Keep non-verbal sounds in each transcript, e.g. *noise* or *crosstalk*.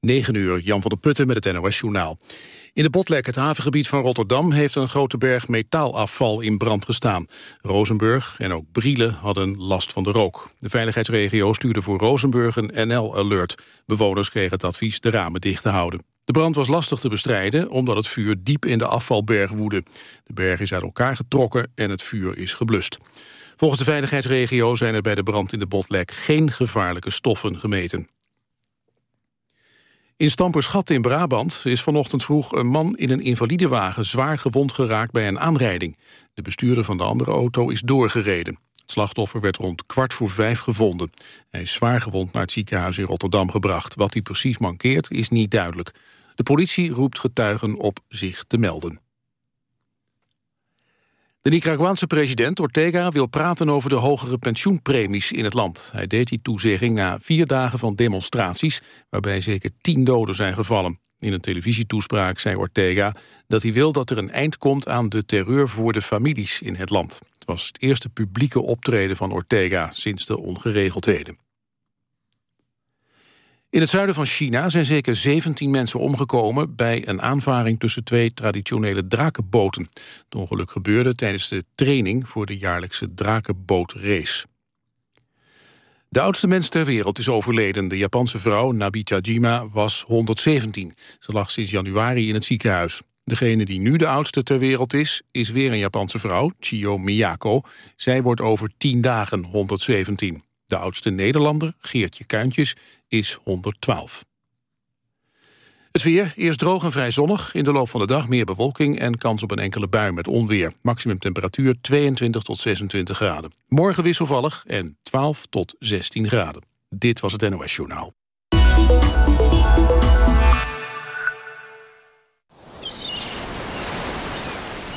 9 uur, Jan van der Putten met het NOS-journaal. In de Botlek, het havengebied van Rotterdam, heeft een grote berg metaalafval in brand gestaan. Rozenburg en ook Brielen hadden last van de rook. De veiligheidsregio stuurde voor Rozenburg een NL-alert. Bewoners kregen het advies de ramen dicht te houden. De brand was lastig te bestrijden omdat het vuur diep in de afvalberg woedde. De berg is uit elkaar getrokken en het vuur is geblust. Volgens de veiligheidsregio zijn er bij de brand in de Botlek geen gevaarlijke stoffen gemeten. In Stamperschat in Brabant is vanochtend vroeg een man in een invalidewagen zwaar gewond geraakt bij een aanrijding. De bestuurder van de andere auto is doorgereden. Het slachtoffer werd rond kwart voor vijf gevonden. Hij is zwaar gewond naar het ziekenhuis in Rotterdam gebracht. Wat hij precies mankeert is niet duidelijk. De politie roept getuigen op zich te melden. De Nicaraguaanse president Ortega wil praten over de hogere pensioenpremies in het land. Hij deed die toezegging na vier dagen van demonstraties... waarbij zeker tien doden zijn gevallen. In een televisietoespraak zei Ortega dat hij wil dat er een eind komt... aan de terreur voor de families in het land. Het was het eerste publieke optreden van Ortega sinds de ongeregeldheden. In het zuiden van China zijn zeker 17 mensen omgekomen... bij een aanvaring tussen twee traditionele drakenboten. Het ongeluk gebeurde tijdens de training... voor de jaarlijkse drakenbootrace. De oudste mens ter wereld is overleden. De Japanse vrouw Nabita Jima was 117. Ze lag sinds januari in het ziekenhuis. Degene die nu de oudste ter wereld is, is weer een Japanse vrouw, Chio Miyako. Zij wordt over 10 dagen 117. De oudste Nederlander, Geertje Kuintjes, is 112. Het weer, eerst droog en vrij zonnig. In de loop van de dag meer bewolking en kans op een enkele bui met onweer. Maximum temperatuur 22 tot 26 graden. Morgen wisselvallig en 12 tot 16 graden. Dit was het NOS Journaal.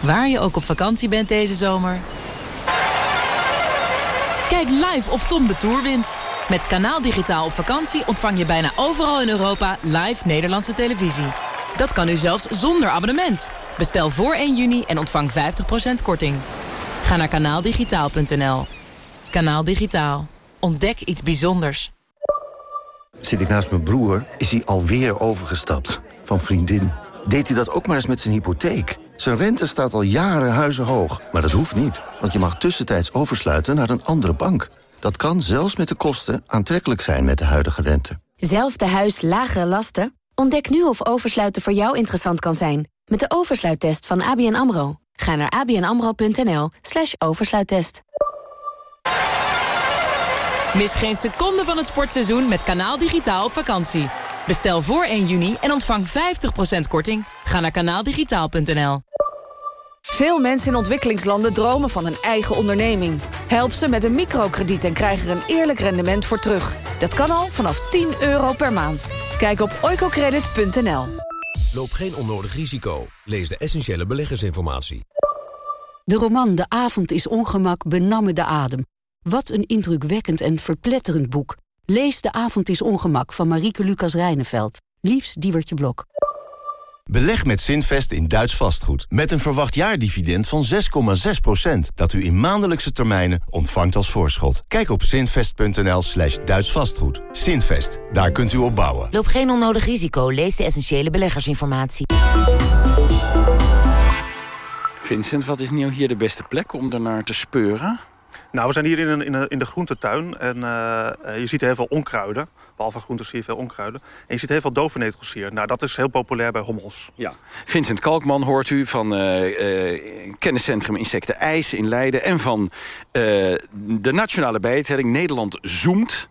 Waar je ook op vakantie bent deze zomer... Kijk live of Tom de Tour wint... Met Kanaal Digitaal op vakantie ontvang je bijna overal in Europa live Nederlandse televisie. Dat kan nu zelfs zonder abonnement. Bestel voor 1 juni en ontvang 50% korting. Ga naar kanaaldigitaal.nl. Kanaal Digitaal. Ontdek iets bijzonders. Zit ik naast mijn broer, is hij alweer overgestapt. Van vriendin. Deed hij dat ook maar eens met zijn hypotheek? Zijn rente staat al jaren huizenhoog. Maar dat hoeft niet, want je mag tussentijds oversluiten naar een andere bank. Dat kan zelfs met de kosten aantrekkelijk zijn met de huidige rente. Zelfde huis, lagere lasten? Ontdek nu of oversluiten voor jou interessant kan zijn. Met de oversluittest van ABN AMRO. Ga naar abnamro.nl slash oversluittest. Mis geen seconde van het sportseizoen met Kanaal Digitaal op vakantie. Bestel voor 1 juni en ontvang 50% korting. Ga naar kanaaldigitaal.nl. Veel mensen in ontwikkelingslanden dromen van een eigen onderneming. Help ze met een microkrediet en krijg er een eerlijk rendement voor terug. Dat kan al vanaf 10 euro per maand. Kijk op oicocredit.nl. Loop geen onnodig risico. Lees de essentiële beleggersinformatie. De roman De avond is ongemak benamme de adem. Wat een indrukwekkend en verpletterend boek. Lees De avond is ongemak van Marieke Lucas Rijneveld. Liefst Diewertje Blok. Beleg met Zinvest in Duits vastgoed. Met een verwacht jaardividend van 6,6%. Dat u in maandelijkse termijnen ontvangt als voorschot. Kijk op zinvest.nl slash Duits vastgoed. Zinvest, daar kunt u op bouwen. Loop geen onnodig risico. Lees de essentiële beleggersinformatie. Vincent, wat is nu hier de beste plek om ernaar te speuren? Nou, we zijn hier in, in, de groentetuin en uh, je ziet heel veel onkruiden. Behalve groenten zie je veel onkruiden. En je ziet heel veel dovenetels hier. Nou, dat is heel populair bij hommels. Ja. Vincent Kalkman hoort u van uh, kenniscentrum Insecten IJs in Leiden... en van de Nationale Bijentelling Nederland Zoomt...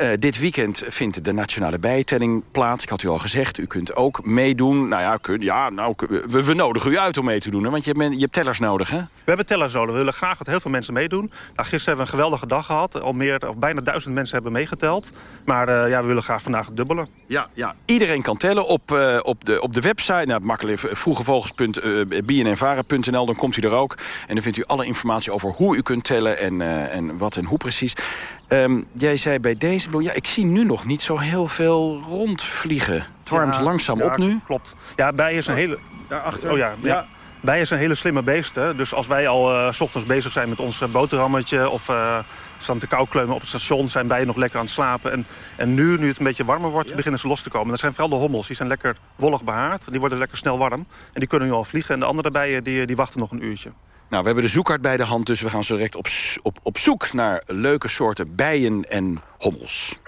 Uh, dit weekend vindt de nationale bijtelling plaats. Ik had u al gezegd, u kunt ook meedoen. Nou ja, kun, ja nou, we, we, nodigen u uit om mee te doen. Hè? Want je hebt, je hebt tellers nodig, hè? We hebben tellers nodig. We willen graag dat heel veel mensen meedoen. Nou, gisteren hebben we een geweldige dag gehad. Al meer, of bijna duizend mensen hebben meegeteld. Maar uh, ja, we willen graag vandaag dubbelen. Ja, ja. iedereen kan tellen op, uh, op, de, op de website. Nou, makkelijk vroegevogels.bnnvaren.nl. Dan komt u er ook. En dan vindt u alle informatie over hoe u kunt tellen en, en wat en hoe precies. Um, jij zei bij deze bloem, ja, ik zie nu nog niet zo heel veel rondvliegen. Het warmt ja, langzaam ja, op nu. Klopt. Ja, bij is een hele... Daarachter. Oh ja, ja. Bijen zijn hele slimme beesten. Dus als wij al uh, s ochtends bezig zijn met ons boterhammetje... of uh, staan te kou kleumen op het station, zijn bijen nog lekker aan het slapen. En, en nu, nu het een beetje warmer wordt, beginnen ze los te komen. Dat zijn vooral de hommels. Die zijn lekker wollig behaard. Die worden lekker snel warm. En die kunnen nu al vliegen. En de andere bijen die, die wachten nog een uurtje. Nou, we hebben de zoekkaart bij de hand, dus we gaan zo direct op, op, op zoek naar leuke soorten bijen en hommels.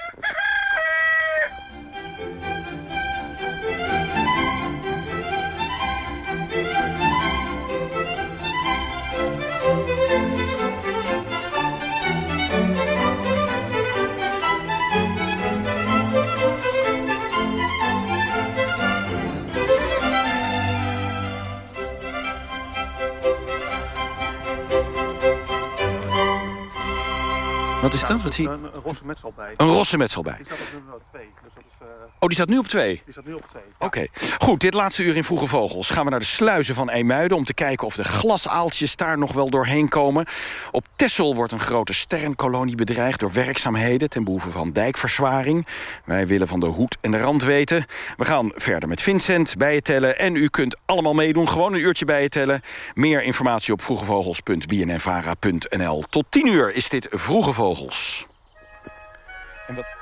Wat is dat? Wat zie Een, een rosse metselbij. Een rosse metselbij. Die staat op nummer 2. Dus dat is, uh... Oh, die staat nu op 2? Die staat nu op 2. Ja. Oké. Okay. Goed, dit laatste uur in Vroege Vogels gaan we naar de sluizen van Eemuiden... om te kijken of de glasaaltjes daar nog wel doorheen komen. Op Texel wordt een grote sterrenkolonie bedreigd door werkzaamheden... ten behoeve van dijkverzwaring. Wij willen van de hoed en de rand weten. We gaan verder met Vincent bijtellen. En u kunt allemaal meedoen, gewoon een uurtje bijtellen. Meer informatie op vroegevogels.bnnvara.nl. Tot 10 uur is dit Vroege Vogels. En wat...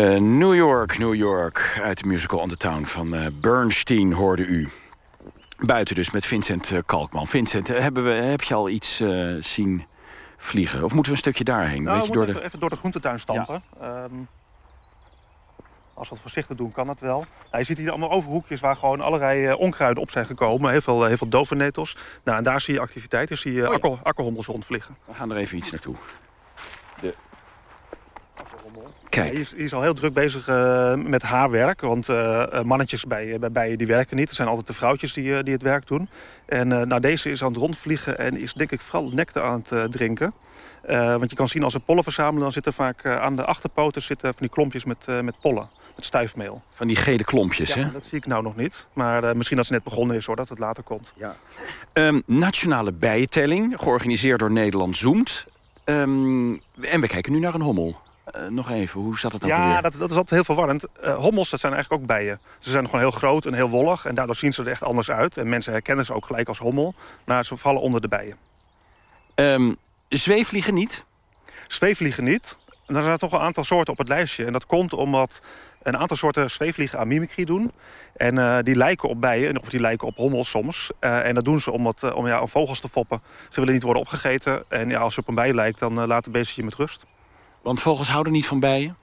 Uh, New York, New York, uit de musical On the Town van uh, Bernstein hoorde u. Buiten dus met Vincent uh, Kalkman. Vincent, hebben we, heb je al iets zien vliegen? Of moeten we een stukje daarheen? Nou, Weet je door even, de... even door de groentetuin stampen. Ja. Um, als we het voorzichtig doen, kan het wel. Nou, je ziet hier allemaal overhoekjes waar gewoon allerlei onkruiden op zijn gekomen. Heel veel, heel veel dovennetels. Nou, en daar zie je activiteiten. Zie je oh, ja. akkerhommels rondvliegen. We gaan er even iets naartoe. Kijk. Ja, hij, is, hij, is, al heel druk bezig uh, met haarwerk. Want uh, mannetjes bij, bij bijen die werken niet. Er zijn altijd de vrouwtjes die, uh, die het werk doen. En nou, deze is aan het rondvliegen en is denk ik vooral nectar aan het drinken. want je kan zien als ze pollen verzamelen... dan zitten vaak aan de achterpoten zitten van die klompjes met, met pollen. Met stuifmeel. Van die gele klompjes, ja, hè? dat zie ik nou nog niet. Maar misschien dat ze net begonnen is, hoor, dat het later komt. Ja. Um, nationale bijentelling, georganiseerd door Nederland Zoomt. Um, en we kijken nu naar een hommel. Uh, nog even, hoe zat het dan Ja, dat, dat, is altijd heel verwarrend. Uh, hommels, dat zijn eigenlijk ook bijen. Ze zijn gewoon heel groot en heel wollig. En daardoor zien ze er echt anders uit. En mensen herkennen ze ook gelijk als hommel. Maar ze vallen onder de bijen. Um, zweefvliegen niet? Zweefvliegen niet. En er zijn toch een aantal soorten op het lijstje. En dat komt omdat een aantal soorten zweefvliegen aan mimicry doen. En uh, die lijken op bijen, of die lijken op hommels soms. Uh, en dat doen ze om, wat, om, ja, om vogels te foppen. Ze willen niet worden opgegeten. En ja, als je op een bij lijkt, dan laat het beestje je met rust. Want vogels houden niet van bijen?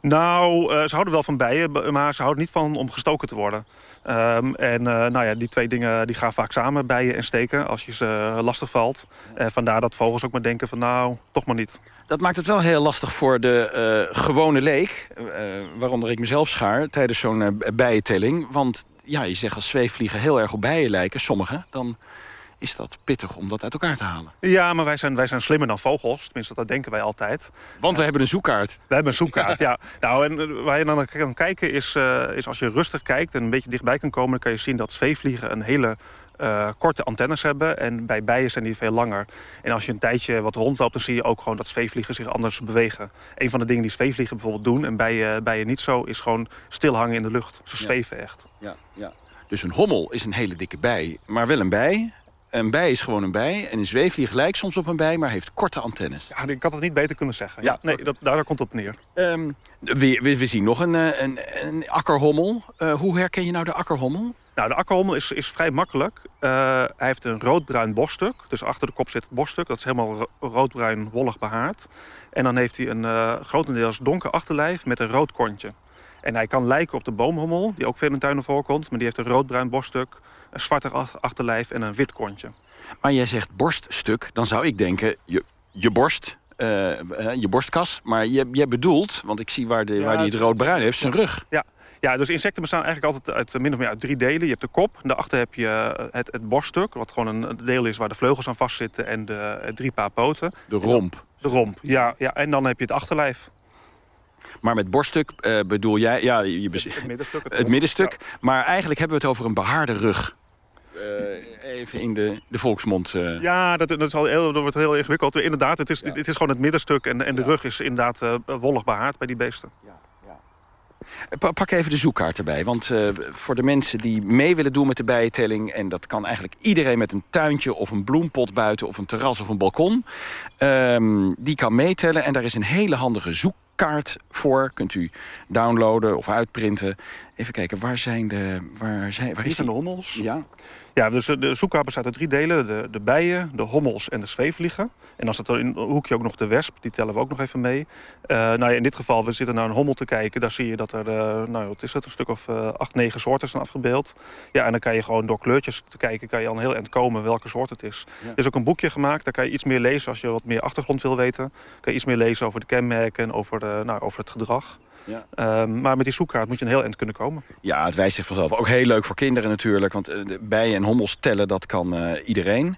Nou, ze houden wel van bijen, maar ze houden niet van om gestoken te worden. Um, en nou ja, die twee dingen die gaan vaak samen, bijen en steken, als je ze lastig valt. En vandaar dat vogels ook maar denken van nou, toch maar niet. Dat maakt het wel heel lastig voor de uh, gewone leek, waaronder ik mezelf schaar, tijdens zo'n bijentelling. Want ja, je zegt als zweefvliegen heel erg op bijen lijken, sommige, dan is dat pittig om dat uit elkaar te halen. Ja, maar wij zijn, wij zijn slimmer dan vogels. Tenminste, dat denken wij altijd. Want we hebben een zoekkaart. We hebben een zoekkaart, ja. Nou, en waar je dan kan kijken is, is als je rustig kijkt en een beetje dichtbij kan komen... dan kan je zien dat zweefvliegen een hele uh, korte antennes hebben. En bij bijen zijn die veel langer. En als je een tijdje wat rondloopt, dan zie je ook gewoon dat zweefvliegen zich anders bewegen. Een van de dingen die zweefvliegen bijvoorbeeld doen, en bijen, bijen niet zo, is gewoon stil hangen in de lucht. Ze zweven echt. Ja, ja. Dus een hommel is een hele dikke bij, maar wel een bij. Een bij is gewoon een bij. En een zweefvlieg lijkt soms op een bij, maar heeft korte antennes. Ja, ik had het niet beter kunnen zeggen. Ja, nee, dat, daar komt het op neer. Um, we, we, we, zien nog een, een, een akkerhommel. Uh, hoe herken je nou de akkerhommel? Nou, de akkerhommel is, is vrij makkelijk. Uh, hij heeft een roodbruin borststuk. Dus achter de kop zit het borststuk. Dat is helemaal roodbruin wollig behaard. En dan heeft hij een uh, grotendeels donker achterlijf met een rood kontje. En hij kan lijken op de boomhommel, die ook veel in tuinen voorkomt. Maar die heeft een roodbruin borststuk, een zwarte achterlijf en een wit kontje. Maar jij zegt borststuk, dan zou ik denken, je, je borst, uh, je borstkas. Maar je, je bedoelt, want ik zie waar, de, ja, waar die het roodbruin heeft, zijn rug. Ja, ja, dus insecten bestaan eigenlijk altijd uit min of meer uit drie delen. Je hebt de kop, daarachter heb je het, het borststuk... wat gewoon een deel is waar de vleugels aan vastzitten en de drie paar poten. De romp. De romp, ja, ja. En dan heb je het achterlijf. Maar met borststuk uh, bedoel jij... Ja, je het, het middenstuk. Het, het middenstuk. Ja. Maar eigenlijk hebben we het over een behaarde rug. Uh, even in de, de volksmond. Uh. Ja, dat, dat, is al heel, dat wordt heel ingewikkeld. Inderdaad, het is, ja. het is gewoon het middenstuk en, en de ja. rug is inderdaad wollig behaard bij die beesten. Ja. Pak even de zoekkaart erbij. Want uh, voor de mensen die mee willen doen met de bijentelling... en dat kan eigenlijk iedereen met een tuintje of een bloempot buiten... of een terras of een balkon, um, die kan meetellen. En daar is een hele handige zoekkaart voor. Kunt u downloaden of uitprinten. Even kijken, waar zijn de... Waar, zijn, waar is die? de hommels. Ja. Ja, dus de zoekkaart bestaat uit drie delen. De, de bijen, de hommels en de zweefvliegen. En dan staat er in een hoekje ook nog de wesp. Die tellen we ook nog even mee. Uh, nou ja, in dit geval, we zitten naar een hommel te kijken. Daar zie je dat er, uh, nou wat is het, een stuk of uh, acht, negen soorten zijn afgebeeld. Ja, en dan kan je gewoon door kleurtjes te kijken... kan je al een heel eind komen welke soort het is. Ja. Er is ook een boekje gemaakt. Daar kan je iets meer lezen als je wat meer achtergrond wil weten. Kan je iets meer lezen over de kenmerken en over, de, nou, over het gedrag. Ja. Um, maar met die zoekkaart moet je een heel eind kunnen komen. Ja, het wijst zich vanzelf. Ook heel leuk voor kinderen natuurlijk. Want uh, bijen en hommels tellen, dat kan uh, iedereen.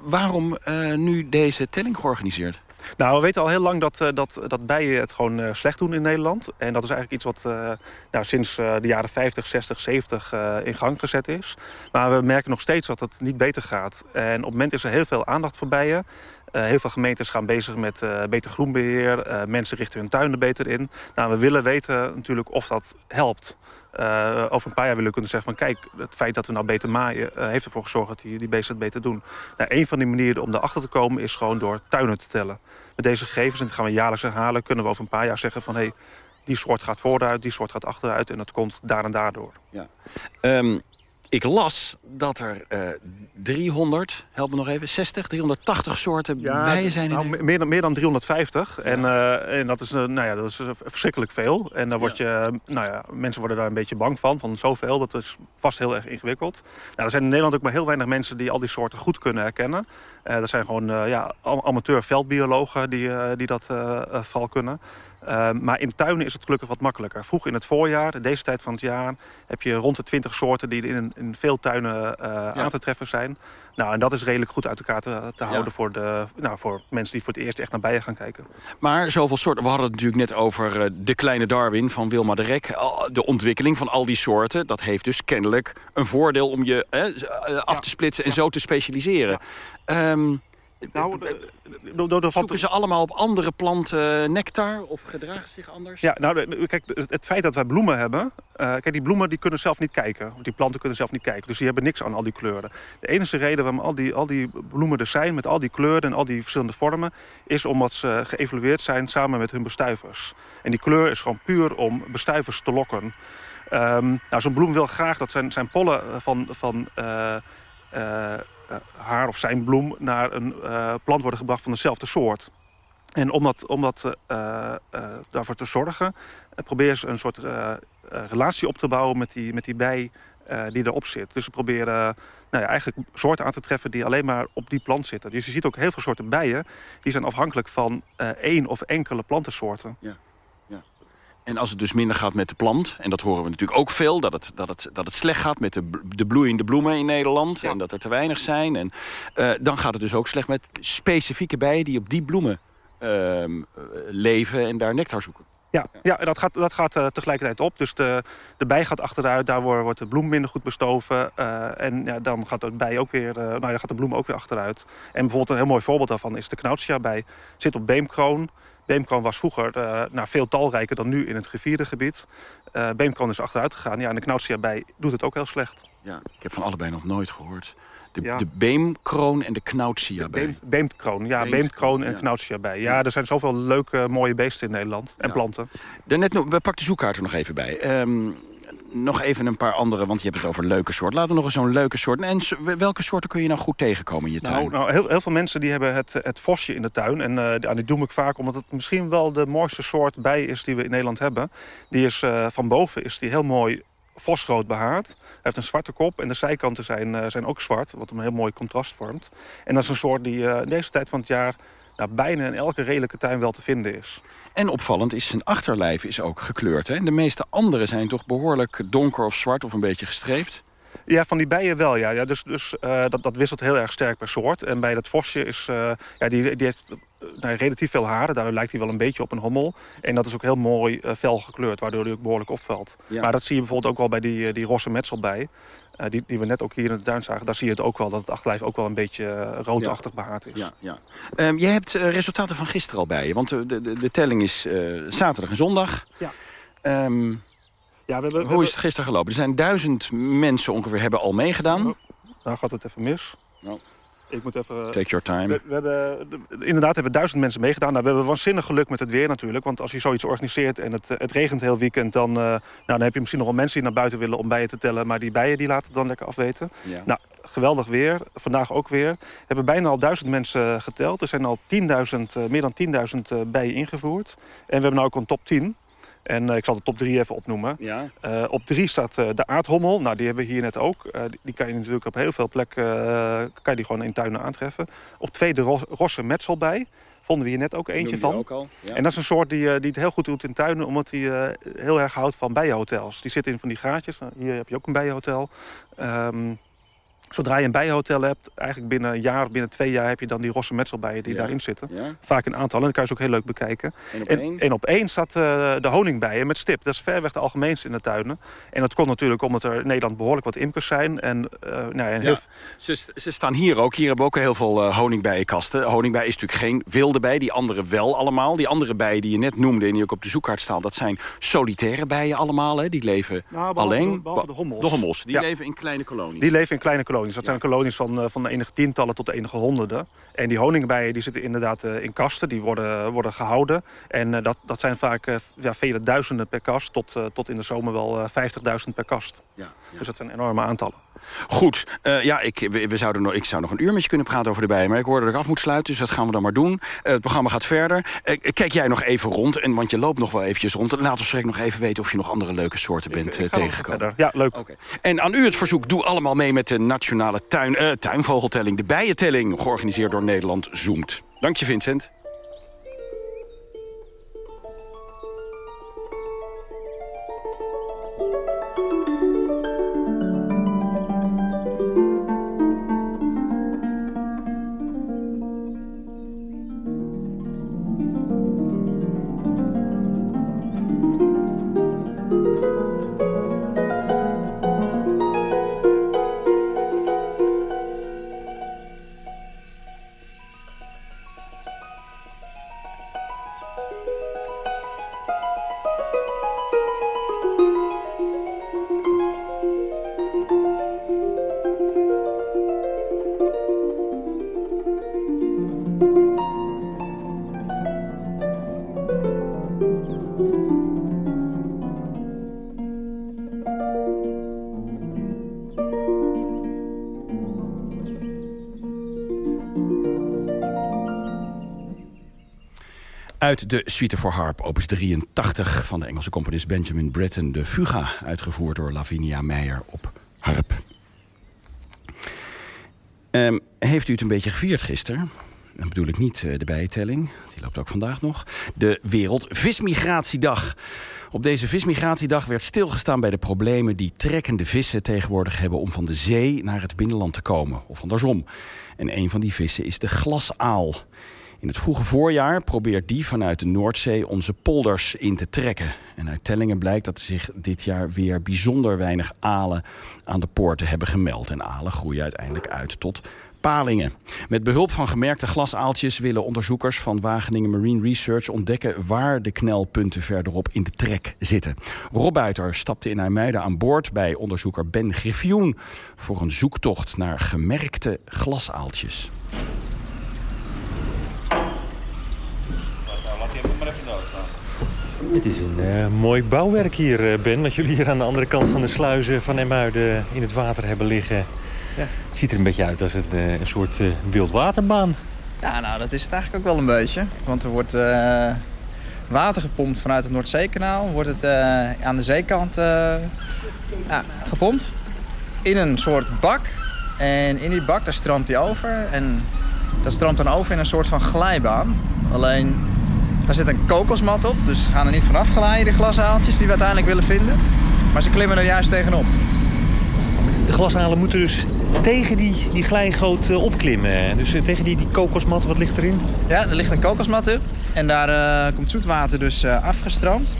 Waarom uh, nu deze telling georganiseerd? Nou, we weten al heel lang dat, dat, dat bijen het gewoon slecht doen in Nederland. En dat is eigenlijk iets wat uh, nou, sinds de jaren 50, 60, 70 in gang gezet is. Maar we merken nog steeds dat het niet beter gaat. En op het moment is er heel veel aandacht voor bijen. Heel veel gemeentes gaan bezig met beter groenbeheer. mensen richten hun tuinen beter in. Nou, we willen weten natuurlijk of dat helpt. Over een paar jaar willen we kunnen zeggen van kijk, het feit dat we nou beter maaien... Heeft ervoor gezorgd dat die, die beesten het beter doen. Nou, een van die manieren om erachter te komen is gewoon door tuinen te tellen. Met deze gegevens, en dat gaan we jaarlijks herhalen... kunnen we over een paar jaar zeggen van hey, die soort gaat vooruit, die soort gaat achteruit... en dat komt daar en daardoor. Ja. Um, ik las dat er uh, 300, help me nog even, 60, 380 soorten ja, bijen zijn. Nou, in meer, dan, meer dan 350. Ja. En, uh, en dat, is, uh, nou ja, dat is verschrikkelijk veel. En dan word je, nou ja, mensen worden daar een beetje bang van, van zoveel. Dat is vast heel erg ingewikkeld. Nou, er zijn in Nederland ook maar heel weinig mensen die al die soorten goed kunnen herkennen. Er zijn gewoon ja, amateur veldbiologen die, die dat vooral kunnen. Uh, maar in tuinen is het gelukkig wat makkelijker. Vroeg in het voorjaar, deze tijd van het jaar... heb je rond de 20 soorten die in, in veel tuinen ja. aan te treffen zijn. Nou, en dat is redelijk goed uit elkaar te, te houden ja. voor, de, nou, voor mensen die voor het eerst echt naar bijen gaan kijken. Maar zoveel soorten, we hadden het natuurlijk net over uh, de kleine Darwin van Wilma de Rek. De ontwikkeling van al die soorten, dat heeft dus kennelijk een voordeel om je af te splitsen en zo te specialiseren. Um, Nou, Zoeken ze allemaal op andere planten nectar of gedragen zich anders? Ja, nou, kijk, het feit dat wij bloemen hebben... Uh, kijk, die bloemen die kunnen zelf niet kijken. Die planten kunnen zelf niet kijken. Dus die hebben niks aan al die kleuren. De enige reden waarom al die, al die bloemen er zijn... met al die kleuren en al die verschillende vormen... is omdat ze geëvalueerd zijn samen met hun bestuivers. En die kleur is gewoon puur om bestuivers te lokken. Um, nou, zo'n bloem wil graag dat zijn, zijn pollen van... van uh, uh, haar of zijn bloem naar een uh, plant worden gebracht van dezelfde soort. En om, dat, om dat, uh, daarvoor te zorgen, proberen ze een soort relatie op te bouwen met die, met die bij die erop zit. Dus ze proberen nou ja, eigenlijk soorten aan te treffen die alleen maar op die plant zitten. Dus je ziet ook heel veel soorten bijen, die zijn afhankelijk van één of enkele plantensoorten. Ja. En als het dus minder gaat met de plant... en dat horen we natuurlijk ook veel... dat het, dat het, dat het slecht gaat met de, de bloeiende bloemen in Nederland... en dat er te weinig zijn. En, uh, dan gaat het dus ook slecht met specifieke bijen... die op die bloemen uh, leven en daar nectar zoeken. Ja, ja dat gaat, dat gaat uh, tegelijkertijd op. Dus de, de bij gaat achteruit, daar wordt, wordt de bloem minder goed bestoven. Uh, en ja, dan gaat de bij ook weer, uh, nou, dan gaat de bloem ook weer achteruit. En bijvoorbeeld een heel mooi voorbeeld daarvan is de Knautsia-bij. Zit op beemkroon. Beemkroon was vroeger uh, nou, veel talrijker dan nu in het gevierde gebied. Uh, Beemkroon is achteruit gegaan. Ja, en de Knautsia bij doet het ook heel slecht. Ja, ik heb van allebei nog nooit gehoord. De, ja. de beemkroon en de bij. Beem, beemkroon, ja, beemkroon en ja. Bij. Ja, er zijn zoveel leuke, mooie beesten in Nederland. En ja. planten. Daarnet, we pakken de zoekkaart er nog even bij. Um, nog even een paar andere, want je hebt het over leuke soorten. Laten we nog eens zo'n leuke soort. En welke soorten kun je nou goed tegenkomen in je tuin? Nou, nou heel, heel, veel mensen die hebben het, het vosje in de tuin. En uh, die doe ik vaak omdat het misschien wel de mooiste soort bij is die we in Nederland hebben. Die is uh, van boven is die heel mooi vosrood behaard. Hij heeft een zwarte kop en de zijkanten zijn, uh, zijn ook zwart, wat een heel mooi contrast vormt. En dat is een soort die in deze tijd van het jaar nou, bijna in elke redelijke tuin wel te vinden is. En opvallend is zijn achterlijf is ook gekleurd. Hè? En de meeste andere zijn toch behoorlijk donker of zwart of een beetje gestreept? Ja, van die bijen wel, ja. ja dus dus uh, dat, dat wisselt heel erg sterk per soort. En bij dat vosje is... Uh, ja, die, die heeft nou, relatief veel haren. Daardoor lijkt hij wel een beetje op een hommel. En dat is ook heel mooi uh, fel gekleurd, waardoor hij ook behoorlijk opvalt. Ja. Maar dat zie je bijvoorbeeld ook wel bij die, die rosse metselbij. Uh, die, die we net ook hier in de tuin zagen. Daar zie je het ook wel, dat het achterlijf ook wel een beetje uh, roodachtig ja. behaard is. Ja, ja. Um, je hebt uh, resultaten van gisteren al bij je. Want de, de, de telling is zaterdag en zondag. Ja. Um, ja, we hebben, hoe we is het gisteren gelopen? Er zijn duizend mensen ongeveer hebben al meegedaan. Oh, nou gaat het even mis. Nou. Ik moet even... Take your time. We, we hebben, inderdaad hebben duizend mensen meegedaan. Nou, we hebben waanzinnig geluk met het weer natuurlijk. Want als je zoiets organiseert en het, het regent heel weekend... Dan, uh, nou, dan heb je misschien nog wel mensen die naar buiten willen om bijen te tellen. Maar die bijen die laten dan lekker afweten. Ja. Nou, geweldig weer. Vandaag ook weer. We hebben bijna al duizend mensen geteld. Er zijn al 10.000, uh, meer dan 10.000 uh, bijen ingevoerd. En we hebben nu ook een top 10. En uh, ik zal de top 3 even opnoemen. Ja. Uh, op 3 staat uh, de aardhommel. Nou, die hebben we hier net ook. Die, die, kan je natuurlijk op heel veel plekken kan je die gewoon in tuinen aantreffen. Op 2 de ros rosse metselbij. Vonden we hier net ook eentje van. Ook al, ja. En dat is een soort die, die het heel goed doet in tuinen... omdat hij heel erg houdt van bijenhotels. Die zitten in van die gaatjes. Nou, hier heb je ook een bijenhotel. Um, Zodra je een bijenhotel hebt, eigenlijk binnen een jaar of binnen twee jaar... heb je dan die rosse metselbijen die ja. daarin zitten. Ja. Vaak een aantal, en dan kan je ze ook heel leuk bekijken. En op en, één? En op één staat uh, de honingbijen met stip. Dat is verweg de algemeenste in de tuinen. En dat komt natuurlijk omdat er in Nederland behoorlijk wat imkers zijn. En, uh, nou, en heel... ja. ze, ze, staan hier ook. Hier hebben we ook heel veel uh, honingbijenkasten. Honingbij is natuurlijk geen wilde bij, die andere wel allemaal. Die andere bijen die je net noemde en die ook op de zoekkaart staan... dat zijn solitaire bijen allemaal. Hè? Die leven nou, behalve, alleen. Behalve de hommels. De hommels, die leven in kleine kolonies. Die leven in kleine kolonies. Dat zijn kolonies van, uh, van de enige tientallen tot de enige honderden. En die honingbijen die zitten inderdaad uh, in kasten, die worden, worden gehouden. En uh, dat, dat zijn vaak ja, vele duizenden per kast, tot, tot in de zomer wel 50.000 per kast. Dus dat zijn enorme aantallen. Goed, uh, ja, ik, we, we, zouden nog, ik zou nog een uur met je kunnen praten over de bijen... maar ik hoorde dat ik af moet sluiten, dus dat gaan we dan maar doen. Uh, het programma gaat verder. Uh, kijk jij nog even rond, en, want je loopt nog wel eventjes rond. Laat ons nog even weten of je nog andere leuke soorten bent tegengekomen. Ja, leuk. Okay. En aan u het verzoek, doe allemaal mee met de nationale tuin, tuinvogeltelling... de bijentelling, georganiseerd door Nederland Zoomt. Dank je, Vincent. De suite voor harp, opus 83 van de Engelse componist Benjamin Britten. De Fuga, uitgevoerd door Lavinia Meijer op harp. Um, heeft u het een beetje gevierd gisteren? Dan bedoel ik niet uh, de bijtelling, die loopt ook vandaag nog. De Wereldvismigratiedag. Op deze vismigratiedag werd stilgestaan bij de problemen die trekkende vissen tegenwoordig hebben om van de zee naar het binnenland te komen. Of andersom. En een van die vissen is de glasaal. In het vroege voorjaar probeert die vanuit de Noordzee onze polders in te trekken. En uit tellingen blijkt dat zich dit jaar weer bijzonder weinig alen aan de poorten hebben gemeld. En alen groeien uiteindelijk uit tot palingen. Met behulp van gemerkte glasaaltjes willen onderzoekers van Wageningen Marine Research ontdekken waar de knelpunten verderop in de trek zitten. Rob Buiter stapte in IJmuiden aan boord bij onderzoeker Ben Griffioen voor een zoektocht naar gemerkte glasaaltjes. Het is een uh, mooi bouwwerk hier, uh, Ben. Dat jullie hier aan de andere kant van de sluizen van Emuiden in het water hebben liggen. Ja. Het ziet er een beetje uit als een, een soort wildwaterbaan. Ja, nou, dat is het eigenlijk ook wel een beetje. Want er wordt water gepompt vanuit het Noordzeekanaal. Wordt het aan de zeekant ja, gepompt. In een soort bak. En in die bak, daar stroomt hij over. En dat stroomt dan over in een soort van glijbaan. Alleen daar zit een kokosmat op, dus ze gaan er niet vanaf glijden, de glasaaltjes die we uiteindelijk willen vinden. Maar ze klimmen er juist tegenop. De glasalen moeten dus tegen die, die glijgoot uh, opklimmen. Dus uh, tegen die, die kokosmat, wat ligt erin? Ja, er ligt een kokosmat op. En daar uh, komt zoetwater dus afgestroomd.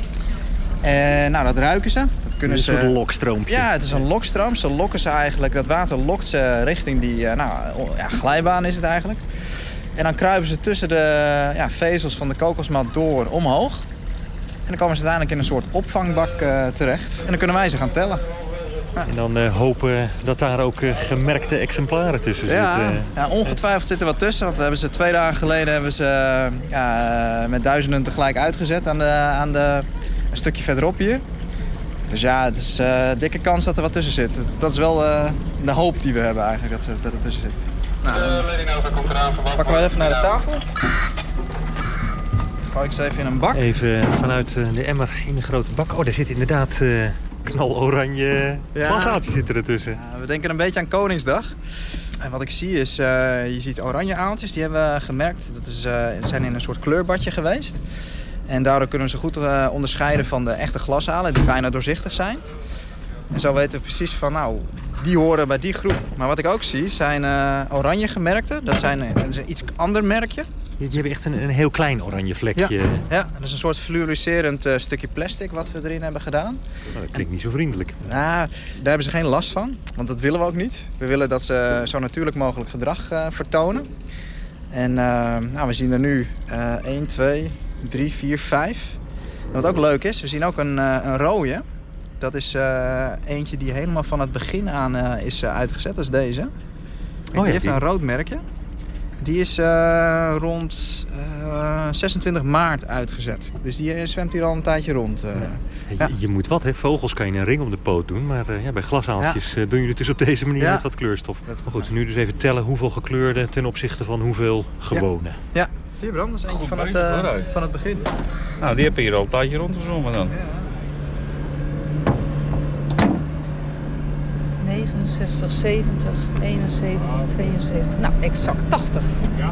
En nou, dat ruiken ze. Dat kunnen ze... Een soort lokstroompje. Ja, het is een lokstroom. Ze lokken ze eigenlijk, dat water lokt ze richting die nou, ja, glijbaan is het eigenlijk. En dan kruipen ze tussen de ja, vezels van de kokosmat door omhoog. En dan komen ze uiteindelijk in een soort opvangbak uh, terecht. En dan kunnen wij ze gaan tellen. Ja. En dan uh, hopen dat daar ook uh, gemerkte exemplaren tussen ja, zitten. Ja, ongetwijfeld zit er wat tussen. Want we hebben ze twee dagen geleden hebben ze, met duizenden tegelijk uitgezet aan, de, aan de, een stukje verderop hier. Dus ja, het is een dikke kans dat er wat tussen zit. Dat is wel de hoop die we hebben eigenlijk, dat, ze, dat er tussen zit. Nou, pakken we even naar de tafel. Gooi ik ze even in een bak. Even vanuit eh, de emmer in de grote bak. Oh, daar zit inderdaad uh, knaloranje ja. zitten ertussen. Ja, we denken een beetje aan Koningsdag. En wat ik zie is, uh, je ziet oranje aaltjes. Die hebben we gemerkt. Dat is, uh, zijn in een soort kleurbadje geweest. En daardoor kunnen we ze goed uh, onderscheiden van de echte glasalen die bijna doorzichtig zijn. En zo weten we precies van, nou, die horen bij die groep. Maar wat ik ook zie zijn uh, oranje gemerkte. Dat, zijn, dat is een iets ander merkje. Die hebben echt een, een heel klein oranje vlekje. Ja, ja, dat is een soort fluoriserend uh, stukje plastic wat we erin hebben gedaan. Nou, dat klinkt niet zo vriendelijk. Nou, daar hebben ze geen last van. Want dat willen we ook niet. We willen dat ze zo natuurlijk mogelijk gedrag uh, vertonen. En nou, we zien er nu 1, 2, 3, 4, 5. En wat ook leuk is, we zien ook een, een rode. Dat is uh, eentje die helemaal van het begin aan uh, is uh, uitgezet. Dat is deze. En oh, die ja, heeft die... een rood merkje. Die is rond 26 maart uitgezet. Dus die zwemt hier al een tijdje rond. Ja. Je, je, moet wat, hè? Vogels kan je een ring om de poot doen. Maar ja, bij glasaaltjes doen jullie het dus op deze manier met wat kleurstof. Maar goed, nu dus even tellen hoeveel gekleurde ten opzichte van hoeveel gewone. Ja. Zie je Bram, dat is eentje van het, van het begin. Nou, die heb je hier al een tijdje rondgezwommen dan. 69, 70, 71, 72. Nou, exact 80. Ja.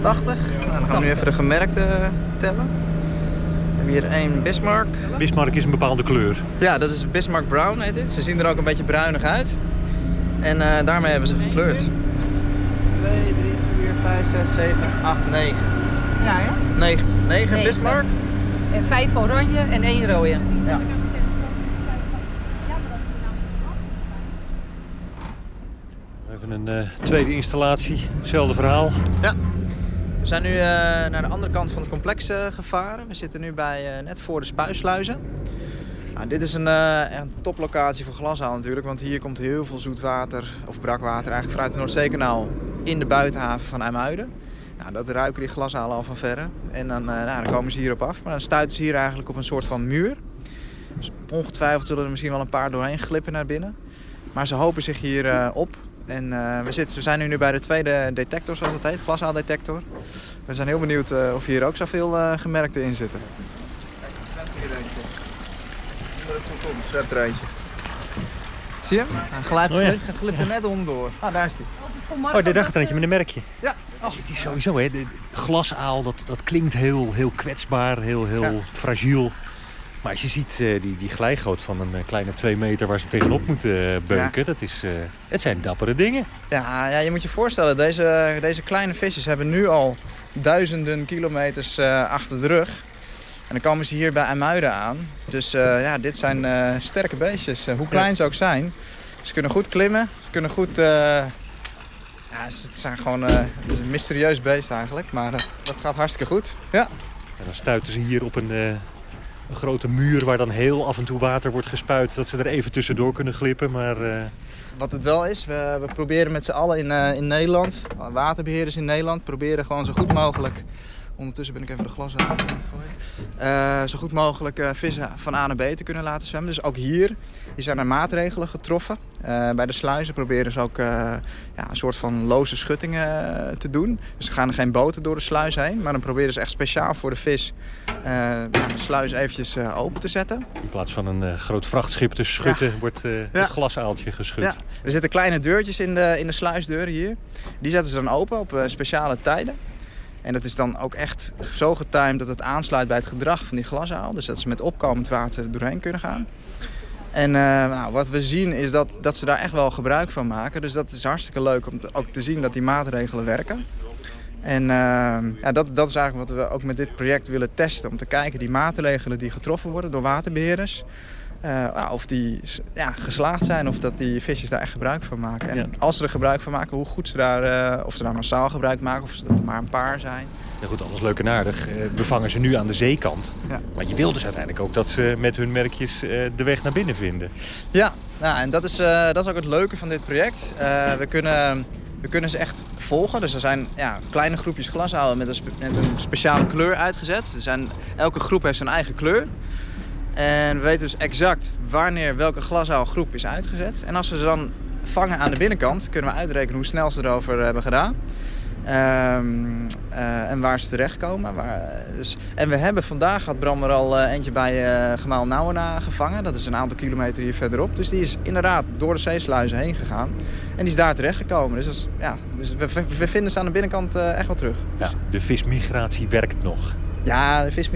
80? Nou, dan gaan we nu even de gemerkte tellen. We hebben hier één Bismarck. Bismarck is een bepaalde kleur. Ja, dat is Bismarck Brown heet dit. Ze zien er ook een beetje bruinig uit. En uh, daarmee hebben ze gekleurd. 2, 3, 4, 5, 6, 7, 8, 9. Ja, ja? 9. 9 Bismarck. En 5 oranje en 1 rode. Ja. Een uh, tweede installatie, hetzelfde verhaal. Ja. We zijn nu uh, naar de andere kant van het complex uh, gevaren. We zitten nu bij, net voor de spuisluizen. Nou, dit is een, een toplocatie voor glashaal natuurlijk, want hier komt heel veel zoetwater of brakwater eigenlijk vanuit het Noordzeekanaal in de buitenhaven van IJmuiden. Nou, dat ruiken die glashalen al van verre. En dan, nou, dan komen ze hierop af. Maar dan stuiten ze hier eigenlijk op een soort van muur. Dus ongetwijfeld zullen er misschien wel een paar doorheen glippen naar binnen. Maar ze hopen zich hier op En eh, we, zitten, we zijn nu, bij de tweede detector, zoals dat heet, glasaaldetector. We zijn heel benieuwd uh, of hier ook zoveel uh, gemerkten in zitten. Kijk, er zwemt hier eentje. Zwemt er. Zie je hem? Hij glijdt, Oh ja. glipt er net onderdoor. Ah, daar is hij. Oh, dit achterentje met een merkje. Ja. Oh, het is sowieso, hè. De de glasaal, dat, dat klinkt heel, heel kwetsbaar, heel, heel Ja. fragiel. Maar als je ziet eh, die, die glijgoot van een eh, kleine twee meter waar ze tegenop moeten eh, beuken, dat is, het zijn dappere dingen. Ja, ja, je moet je voorstellen, deze, deze kleine visjes hebben nu al duizenden kilometers achter de rug. En dan komen ze hier bij IJmuiden aan. Dus ja, dit zijn sterke beestjes, hoe klein ze ook zijn. Ze kunnen goed klimmen, ze kunnen goed... ja, ze- het zijn gewoon het is een mysterieus beest eigenlijk, maar dat gaat hartstikke goed. Ja. En dan stuiten ze hier op een, een grote muur waar dan heel af en toe water wordt gespuit. Dat ze er even tussendoor kunnen glippen, maar... eh, Wat het wel is, we, we proberen met z'n allen in, eh, in Nederland, waterbeheerders in Nederland, proberen gewoon zo goed mogelijk. Ondertussen ben ik even de glas aan het gooien. Eh, zo goed mogelijk eh, vissen van A naar B te kunnen laten zwemmen. Dus ook hier zijn er maatregelen getroffen. Eh, bij de sluizen proberen ze ook ja, een soort van loze schuttingen te doen. Dus er gaan er geen boten door de sluis heen. Maar dan proberen ze echt speciaal voor de vis ja, de sluis eventjes open te zetten. in plaats van een groot vrachtschip te schutten, wordt het glasaaltje geschud. Ja. Er zitten kleine deurtjes in de, in de sluisdeuren hier. Die zetten ze dan open op speciale tijden. En dat is dan ook echt zo getimed dat het aansluit bij het gedrag van die glasaal. Dus dat ze met opkomend water er doorheen kunnen gaan. En eh, nou, wat we zien is dat, dat ze daar echt wel gebruik van maken. Dus dat is hartstikke leuk om ook te zien dat die maatregelen werken. En eh, ja, dat, dat is eigenlijk wat we ook met dit project willen testen. Om te kijken, die maatregelen die getroffen worden door waterbeheerders... eh, of die ja, geslaagd zijn of dat die visjes daar echt gebruik van maken. En als ze er gebruik van maken, hoe goed ze daar... eh, of ze daar massaal gebruik maken of dat er maar een paar zijn. Ja, goed, alles leuk en aardig. Eh, we vangen ze nu aan de zeekant. Ja. Maar je wil dus uiteindelijk ook dat ze met hun merkjes de weg naar binnen vinden. Ja, nou, en dat is, dat is ook het leuke van dit project. We, kunnen, we kunnen ze echt volgen. Dus er zijn ja, kleine groepjes glashouden met een, met een speciale kleur uitgezet. Er zijn, elke groep heeft zijn eigen kleur. En we weten dus exact wanneer welke glashouwgroep is uitgezet. En als we ze dan vangen aan de binnenkant, kunnen we uitrekenen hoe snel ze erover hebben gedaan. Ehm, eh, en waar ze terechtkomen. Waar, dus, en we hebben vandaag, had Bram er al eh, eentje bij eh Gemaal Nauwena gevangen. Dat is een aantal kilometer hier verderop. Dus die is inderdaad door de zeesluizen heen gegaan. En die is daar terechtgekomen. Dus, ja, dus we, we- vinden ze aan de binnenkant eh, echt wel terug. Ja, de vismigratie werkt nog. Ja, de vis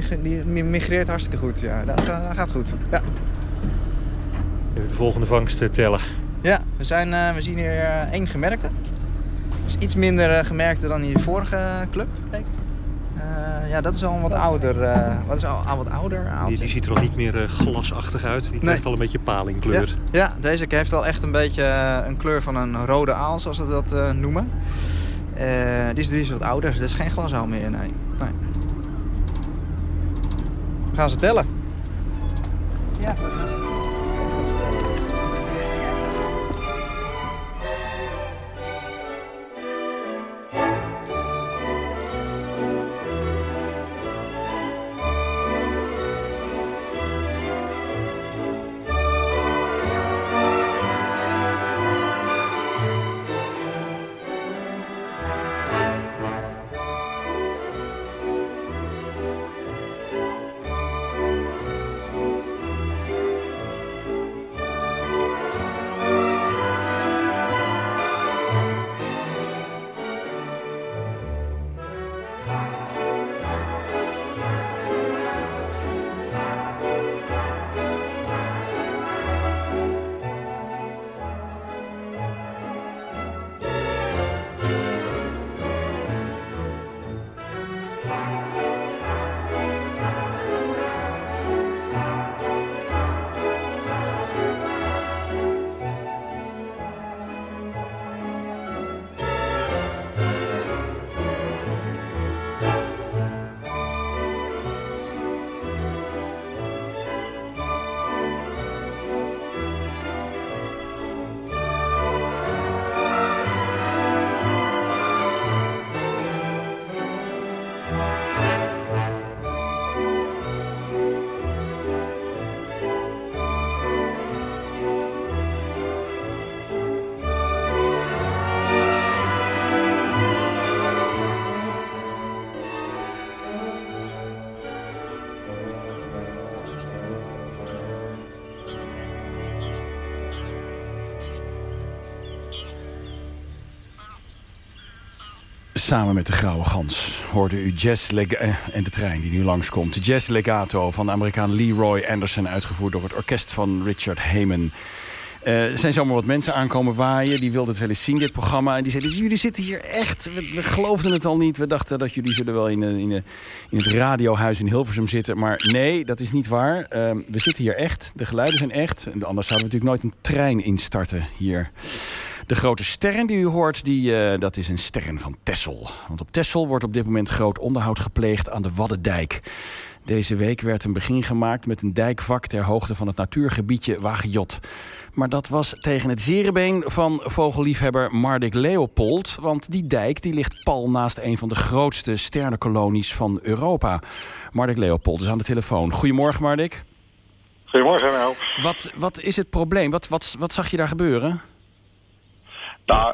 migreert hartstikke goed. Ja, dat, gaat- dat gaat goed. Ja. Even de volgende vangst eh, tellen. Ja, we, zijn, eh, we zien hier eh, één gemerkte. Dus iets minder gemerkte dan in die vorige club. Kijk. Eh, ja, dat is al een wat ouder. eh, wat is al, al wat ouder Die, aaltje. die ziet er al niet meer glasachtig uit. Die krijgt al een beetje palingkleur. Ja, ja, deze heeft al echt een beetje een kleur van een rode aal, zoals ze dat eh, noemen. Eh, die, is, die is wat ouder, dat is geen glashaal meer, nee. nee. Gaan ze tellen. Ja, Samen met de Grauwe Gans hoorde u Jazz Leg eh, en de trein die nu langskomt. De Jazz Legato van de Amerikaan Leroy Anderson... uitgevoerd door het orkest van Richard Heyman. Uh, er zijn zomaar wat mensen aankomen waaien. Die wilden het wel eens zien, dit programma. En die zeiden, jullie zitten hier echt. We, we geloofden het al niet. We dachten dat jullie zullen wel in, in, in het radiohuis in Hilversum zitten. Maar nee, dat is niet waar. Uh, we zitten hier echt. De geluiden zijn echt. Anders zouden we natuurlijk nooit een trein instarten hier. De grote sterren die u hoort, die, uh, dat is een sterren van Tessel. Want op Tessel wordt op dit moment groot onderhoud gepleegd aan de Waddendijk. Deze week werd een begin gemaakt met een dijkvak ter hoogte van het natuurgebiedje Wagenjot. Maar dat was tegen het zerebeen van vogelliefhebber Mardik Leopold. Want die dijk die ligt pal naast een van de grootste sterrenkolonies van Europa. Mardik Leopold is aan de telefoon. Goedemorgen Mardik. Goedemorgen Mel. Wat, wat is het probleem? Wat, wat, wat zag je daar gebeuren?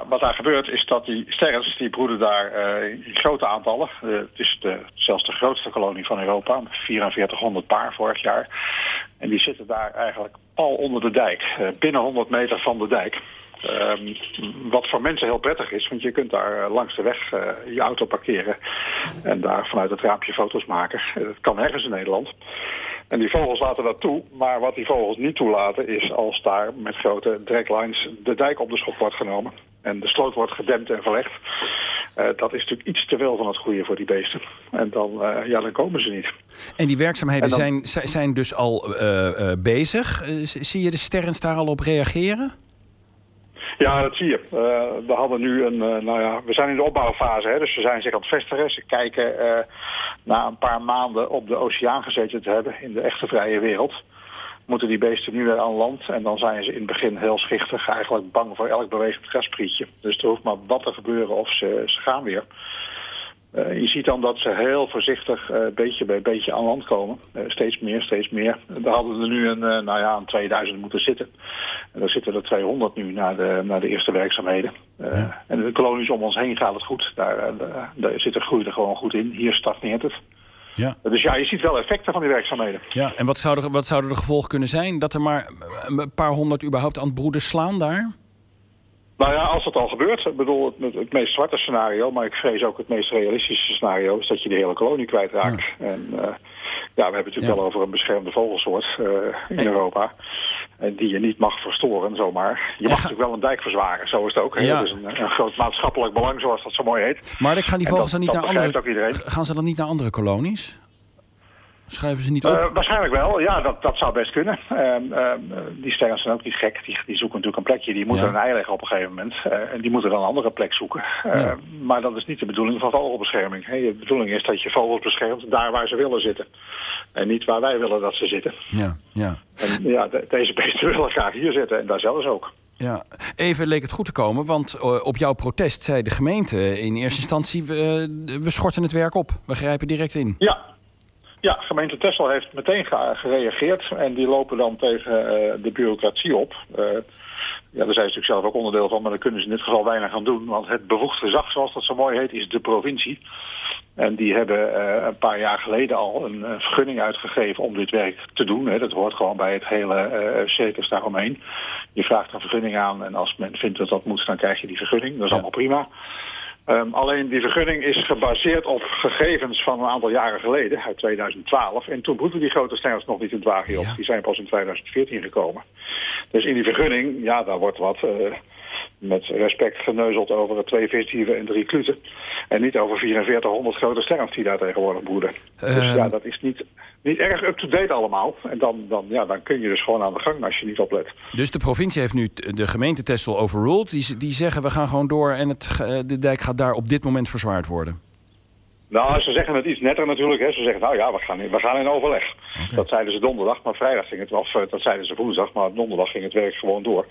Wat daar gebeurt is dat die sterren die broeden daar uh, in grote aantallen. Uh, het is de, zelfs de grootste kolonie van Europa, 4400 paar vorig jaar. En die zitten daar eigenlijk pal onder de dijk, uh, binnen 100 meter van de dijk. Ehm, wat voor mensen heel prettig is, want je kunt daar langs de weg je auto parkeren en daar vanuit het raampje foto's maken. dat kan ergens in Nederland. En die vogels laten dat toe, maar wat die vogels niet toelaten is als daar met grote draglines de dijk op de schop wordt genomen en de sloot wordt gedempt en verlegd. Uh, dat is natuurlijk iets te veel van het goede voor die beesten. En dan, uh, ja, dan komen ze niet. En die werkzaamheden dan... zijn, zijn dus al uh, bezig. zie je de sterren daar al op reageren? Ja, dat zie je. Uh, we hadden nu een, uh, nou ja, we zijn in de opbouwfase, hè, dus ze zijn zich aan het vestigen. Ze kijken uh, na een paar maanden op de oceaan gezeten te hebben in de echte vrije wereld. Moeten die beesten nu weer aan land en dan zijn ze in het begin heel schichtig, eigenlijk bang voor elk bewegend grasprietje. Dus er hoeft maar wat te gebeuren of ze, ze gaan weer. Uh, je ziet dan dat ze heel voorzichtig uh, beetje bij beetje aan land komen. Uh, steeds meer, steeds meer. Daar hadden er nu een, nou ja, een 2000 moeten zitten. En daar zitten er 200 nu na de, na de eerste werkzaamheden. Ja. En de kolonies om ons heen gaat het goed. Daar, daar zit de groei er gewoon goed in. Hier stagneert het. Ja. Dus ja, je ziet wel effecten van die werkzaamheden. Ja, en wat zouden, wat zouden de gevolgen kunnen zijn? Dat er maar een paar honderd überhaupt aan het broeden slaan daar? Nou ja, als dat al gebeurt, ik bedoel, het, het, meest zwarte scenario, maar ik vrees ook het meest realistische scenario, is dat je de hele kolonie kwijtraakt. Ja. En uh, ja, we hebben het natuurlijk ja. wel over een beschermde vogelsoort uh, in hey. Europa. En die je niet mag verstoren, zomaar. Je mag natuurlijk wel een dijk verzwaren, zo is het ook. Ja. Dat is een, een, groot maatschappelijk belang, zoals dat zo mooi heet. Maar ik gaan die vogels dan niet naar andere... Gaan ze dan niet naar andere kolonies? Schrijven ze niet op? Uh, waarschijnlijk wel, ja, dat, dat zou best kunnen. Uh, uh, die sterren zijn ook niet gek. Die, die zoeken natuurlijk een plekje. Die moeten ja. een ei leggen op een gegeven moment. en die moeten dan een andere plek zoeken. Ja. Maar dat is niet de bedoeling van vogelbescherming. Hey, de bedoeling is dat je vogels beschermt daar waar ze willen zitten. En niet waar wij willen dat ze zitten. Ja, ja. En ja, de, deze beesten *laughs* willen graag hier zitten en daar zelfs ook. Ja, even leek het goed te komen, want op jouw protest zei de gemeente in eerste instantie... we, we schorten het werk op, we grijpen direct in. Ja, ja, gemeente Texel heeft meteen gereageerd en die lopen dan tegen uh, de bureaucratie op. Uh, ja, daar zijn ze natuurlijk zelf ook onderdeel van, maar daar kunnen ze in dit geval weinig aan doen. Want het bevoegd gezag, zoals dat zo mooi heet, is de provincie. En die hebben uh, een paar jaar geleden al een, een, vergunning uitgegeven om dit werk te doen. Hè. Dat hoort gewoon bij het hele circus daaromheen. Je vraagt een vergunning aan en als men vindt dat dat moet, dan krijg je die vergunning. Dat is ja. allemaal prima. Um, alleen die vergunning is gebaseerd op gegevens van een aantal jaren geleden, uit 2012. En toen broeden die grote sterren nog niet in het wagen op. Ja. Die zijn pas in 2014 gekomen. Dus in die vergunning, ja, daar wordt wat uh, met respect geneuzeld over twee visdieven en drie kluten. En niet over 4400 grote sterren die daar tegenwoordig broeden. Uh, dus ja, dat is niet, niet erg up-to-date allemaal. En dan, dan, ja, dan kun je dus gewoon aan de gang als je niet oplet. Dus de provincie heeft nu de gemeente Texel overruled. Die, die zeggen we gaan gewoon door en het, de dijk gaat daar op dit moment verzwaard worden. Nou, ze zeggen het iets netter natuurlijk. Hè. Ze zeggen, nou ja, we gaan in, we gaan in overleg. Okay. Dat zeiden ze donderdag, maar vrijdag ging het, of dat zeiden ze woensdag, maar donderdag ging het werk gewoon door.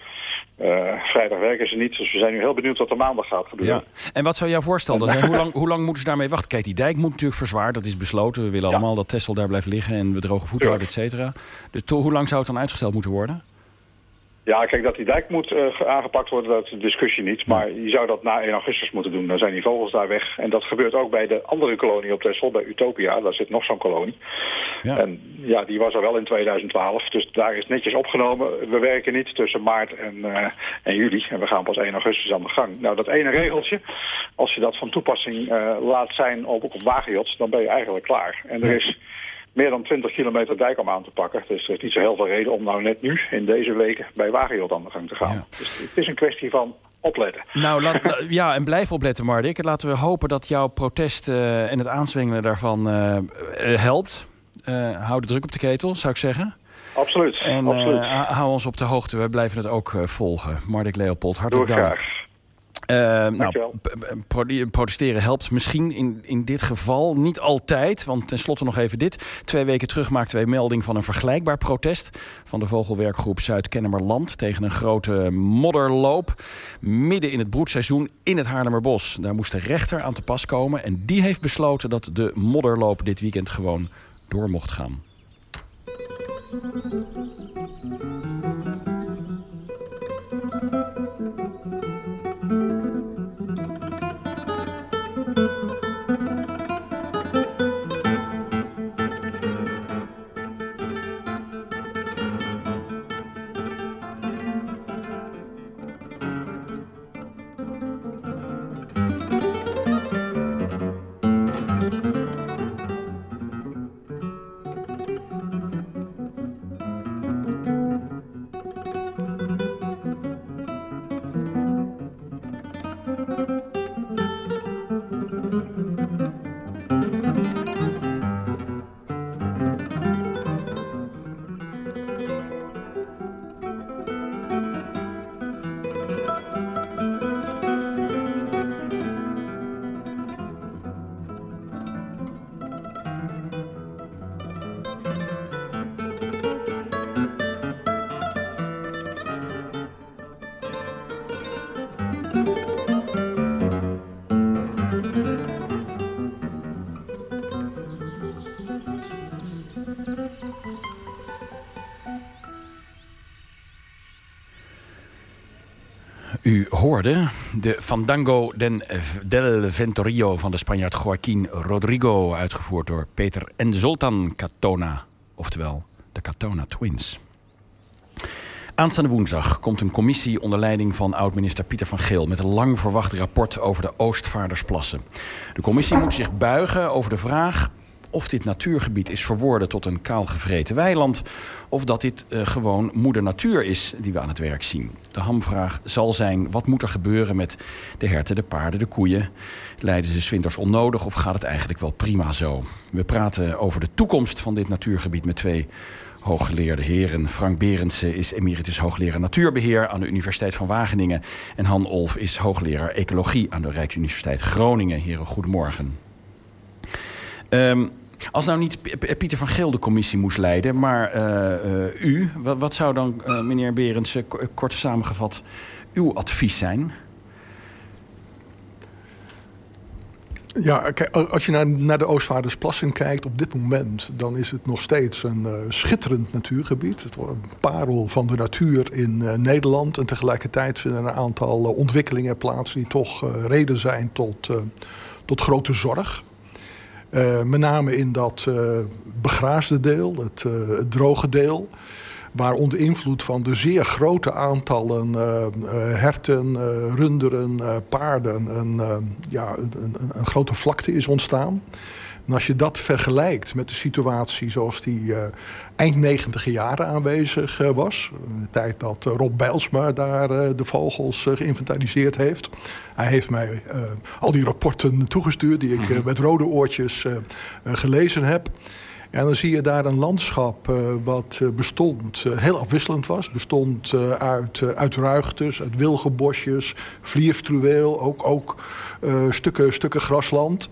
Uh, vrijdag werken ze niet, dus we zijn nu heel benieuwd wat er maandag gaat gebeuren. Ja. En wat zou jouw voorstel dan zijn? hoe, lang, hoe lang moeten ze daarmee wachten? Kijk, die dijk moet natuurlijk verzwaard, dat is besloten. We willen ja. allemaal dat Tessel daar blijft liggen en we droge voeten houden, et cetera. Dus hoe lang zou het dan uitgesteld moeten worden? Ja, kijk, dat die dijk moet uh, aangepakt worden, dat is een discussie niet. Maar je zou dat na 1 augustus moeten doen. Dan zijn die vogels daar weg. En dat gebeurt ook bij de andere kolonie op Texel, bij Utopia. Daar zit nog zo'n kolonie. Ja. En ja, die was er wel in 2012. Dus daar is netjes opgenomen. We werken niet tussen maart en, uh, en juli. En we gaan pas 1 augustus aan de gang. Nou, dat ene regeltje, als je dat van toepassing uh, laat zijn op, op wagenjots, dan ben je eigenlijk klaar. En er is meer dan 20 kilometer dijk om aan te pakken. Dus er is niet zo heel veel reden om nou net nu, in deze weken, bij Wagenjot aan de gang te gaan. Dus het is een kwestie van opletten. Nou, laat, *laughs* ja, en blijf opletten, Mardik. Laten we hopen dat jouw protest uh, en het aanzwengelen daarvan uh, helpt. Uh, hou de druk op de ketel, zou ik zeggen. Absoluut. En absoluut. hou ons op de hoogte. We blijven het ook volgen. Mardik Leopold, hartelijk dank. Uh, nou, protesteren helpt misschien in, in dit geval niet altijd. Want tenslotte nog even dit. Twee weken terug maakten wij melding van een vergelijkbaar protest... van de vogelwerkgroep Zuid-Kennemerland... tegen een grote modderloop midden in het broedseizoen in het Haarlemmerbos. Daar moest de rechter aan te pas komen. En die heeft besloten dat de modderloop dit weekend gewoon door mocht gaan. De Fandango den, del Ventorio van de Spanjaard Joaquín Rodrigo... uitgevoerd door Peter en Zoltan Catona, oftewel de Catona Twins. Aanstaande woensdag komt een commissie onder leiding van oud-minister Pieter van Geel... met een lang verwacht rapport over de Oostvaardersplassen. De commissie moet zich buigen over de vraag of dit natuurgebied is verworden tot een kaalgevreten weiland... of dat dit uh, gewoon moeder natuur is die we aan het werk zien. De hamvraag zal zijn, wat moet er gebeuren met de herten, de paarden, de koeien? Leiden ze zwinters onnodig of gaat het eigenlijk wel prima zo? We praten over de toekomst van dit natuurgebied met twee hooggeleerde heren. Frank Berendsen is emeritus hoogleraar natuurbeheer aan de Universiteit van Wageningen. En Han Olf is hoogleraar ecologie aan de Rijksuniversiteit Groningen. Heren, goedemorgen. Um, als nou niet Pieter van Geel de commissie moest leiden, maar uh, uh, u, wat, zou dan, uh, meneer Berends, kort samengevat, uw advies zijn? Ja, kijk, als je naar, de Oostvaardersplassen kijkt op dit moment... dan is het nog steeds een schitterend natuurgebied. Het een parel van de natuur in Nederland. En tegelijkertijd vinden een aantal ontwikkelingen plaats... die toch reden zijn tot, tot grote zorg. Uh, met name in dat uh, begraasde deel, het, uh, het, droge deel. Waar onder invloed van de zeer grote aantallen herten, runderen, paarden... Ja, een, een, grote vlakte is ontstaan. En als je dat vergelijkt met de situatie zoals die eind negentiger jaren aanwezig was... de tijd dat Rob Bijlsma daar de vogels geïnventariseerd heeft... Hij heeft mij uh, al die rapporten toegestuurd die ik uh, met rode oortjes uh, gelezen heb. En dan zie je daar een landschap uh, wat bestond, uh, heel afwisselend was. Bestond uh, uit, uit ruigtes, uit wilgenbosjes, vlierstruweel, ook, ook stukken, stukken grasland.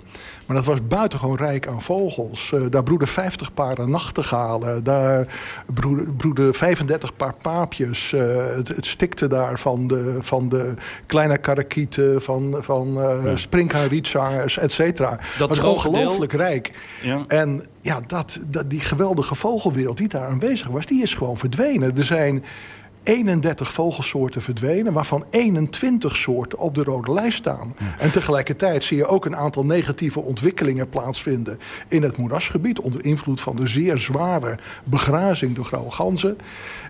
Maar dat was buitengewoon rijk aan vogels. daar broeden 50 paren nachtegalen. Daar broeden, broeden 35 paar paapjes. het, het, stikte daar van de, van de kleine karakieten, van, van ja. springhaanrietzangers, et cetera. Dat was ongelooflijk rijk. Ja. En ja, dat, dat, die geweldige vogelwereld die daar aanwezig was, die is gewoon verdwenen. Er zijn 31 vogelsoorten verdwenen, waarvan 21 soorten op de rode lijst staan. En tegelijkertijd zie je ook een aantal negatieve ontwikkelingen plaatsvinden in het moerasgebied onder invloed van de zeer zware begrazing door grauwe ganzen.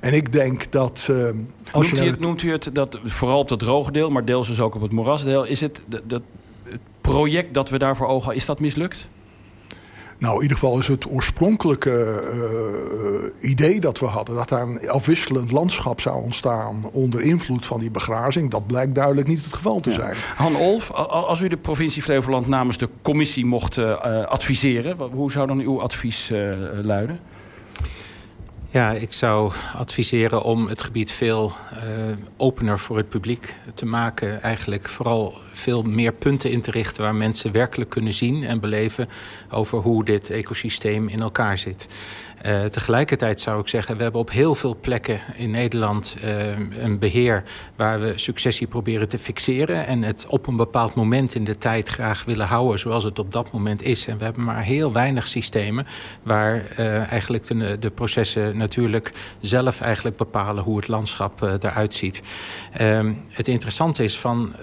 En ik denk dat. Uh, als noemt, je u het, noemt u het dat vooral op het droge deel, maar deels dus ook op het moerasdeel, is het dat het project dat we daarvoor ogen, is dat mislukt? Nou, in ieder geval is het oorspronkelijke uh, idee dat we hadden... dat daar een afwisselend landschap zou ontstaan onder invloed van die begrazing... dat blijkt duidelijk niet het geval te zijn. Han Olf, als u de provincie Flevoland namens de commissie mocht uh, adviseren... hoe zou dan uw advies uh, luiden? Ja, ik zou adviseren om het gebied veel uh, opener voor het publiek te maken. Eigenlijk vooral veel meer punten in te richten waar mensen werkelijk kunnen zien en beleven over hoe dit ecosysteem in elkaar zit. Uh, tegelijkertijd zou ik zeggen, we hebben op heel veel plekken in Nederland uh, een beheer waar we successie proberen te fixeren en het op een bepaald moment in de tijd graag willen houden zoals het op dat moment is. En we hebben maar heel weinig systemen waar uh, eigenlijk de, de, processen natuurlijk zelf eigenlijk bepalen hoe het landschap eruit ziet. Ehm, het interessante is van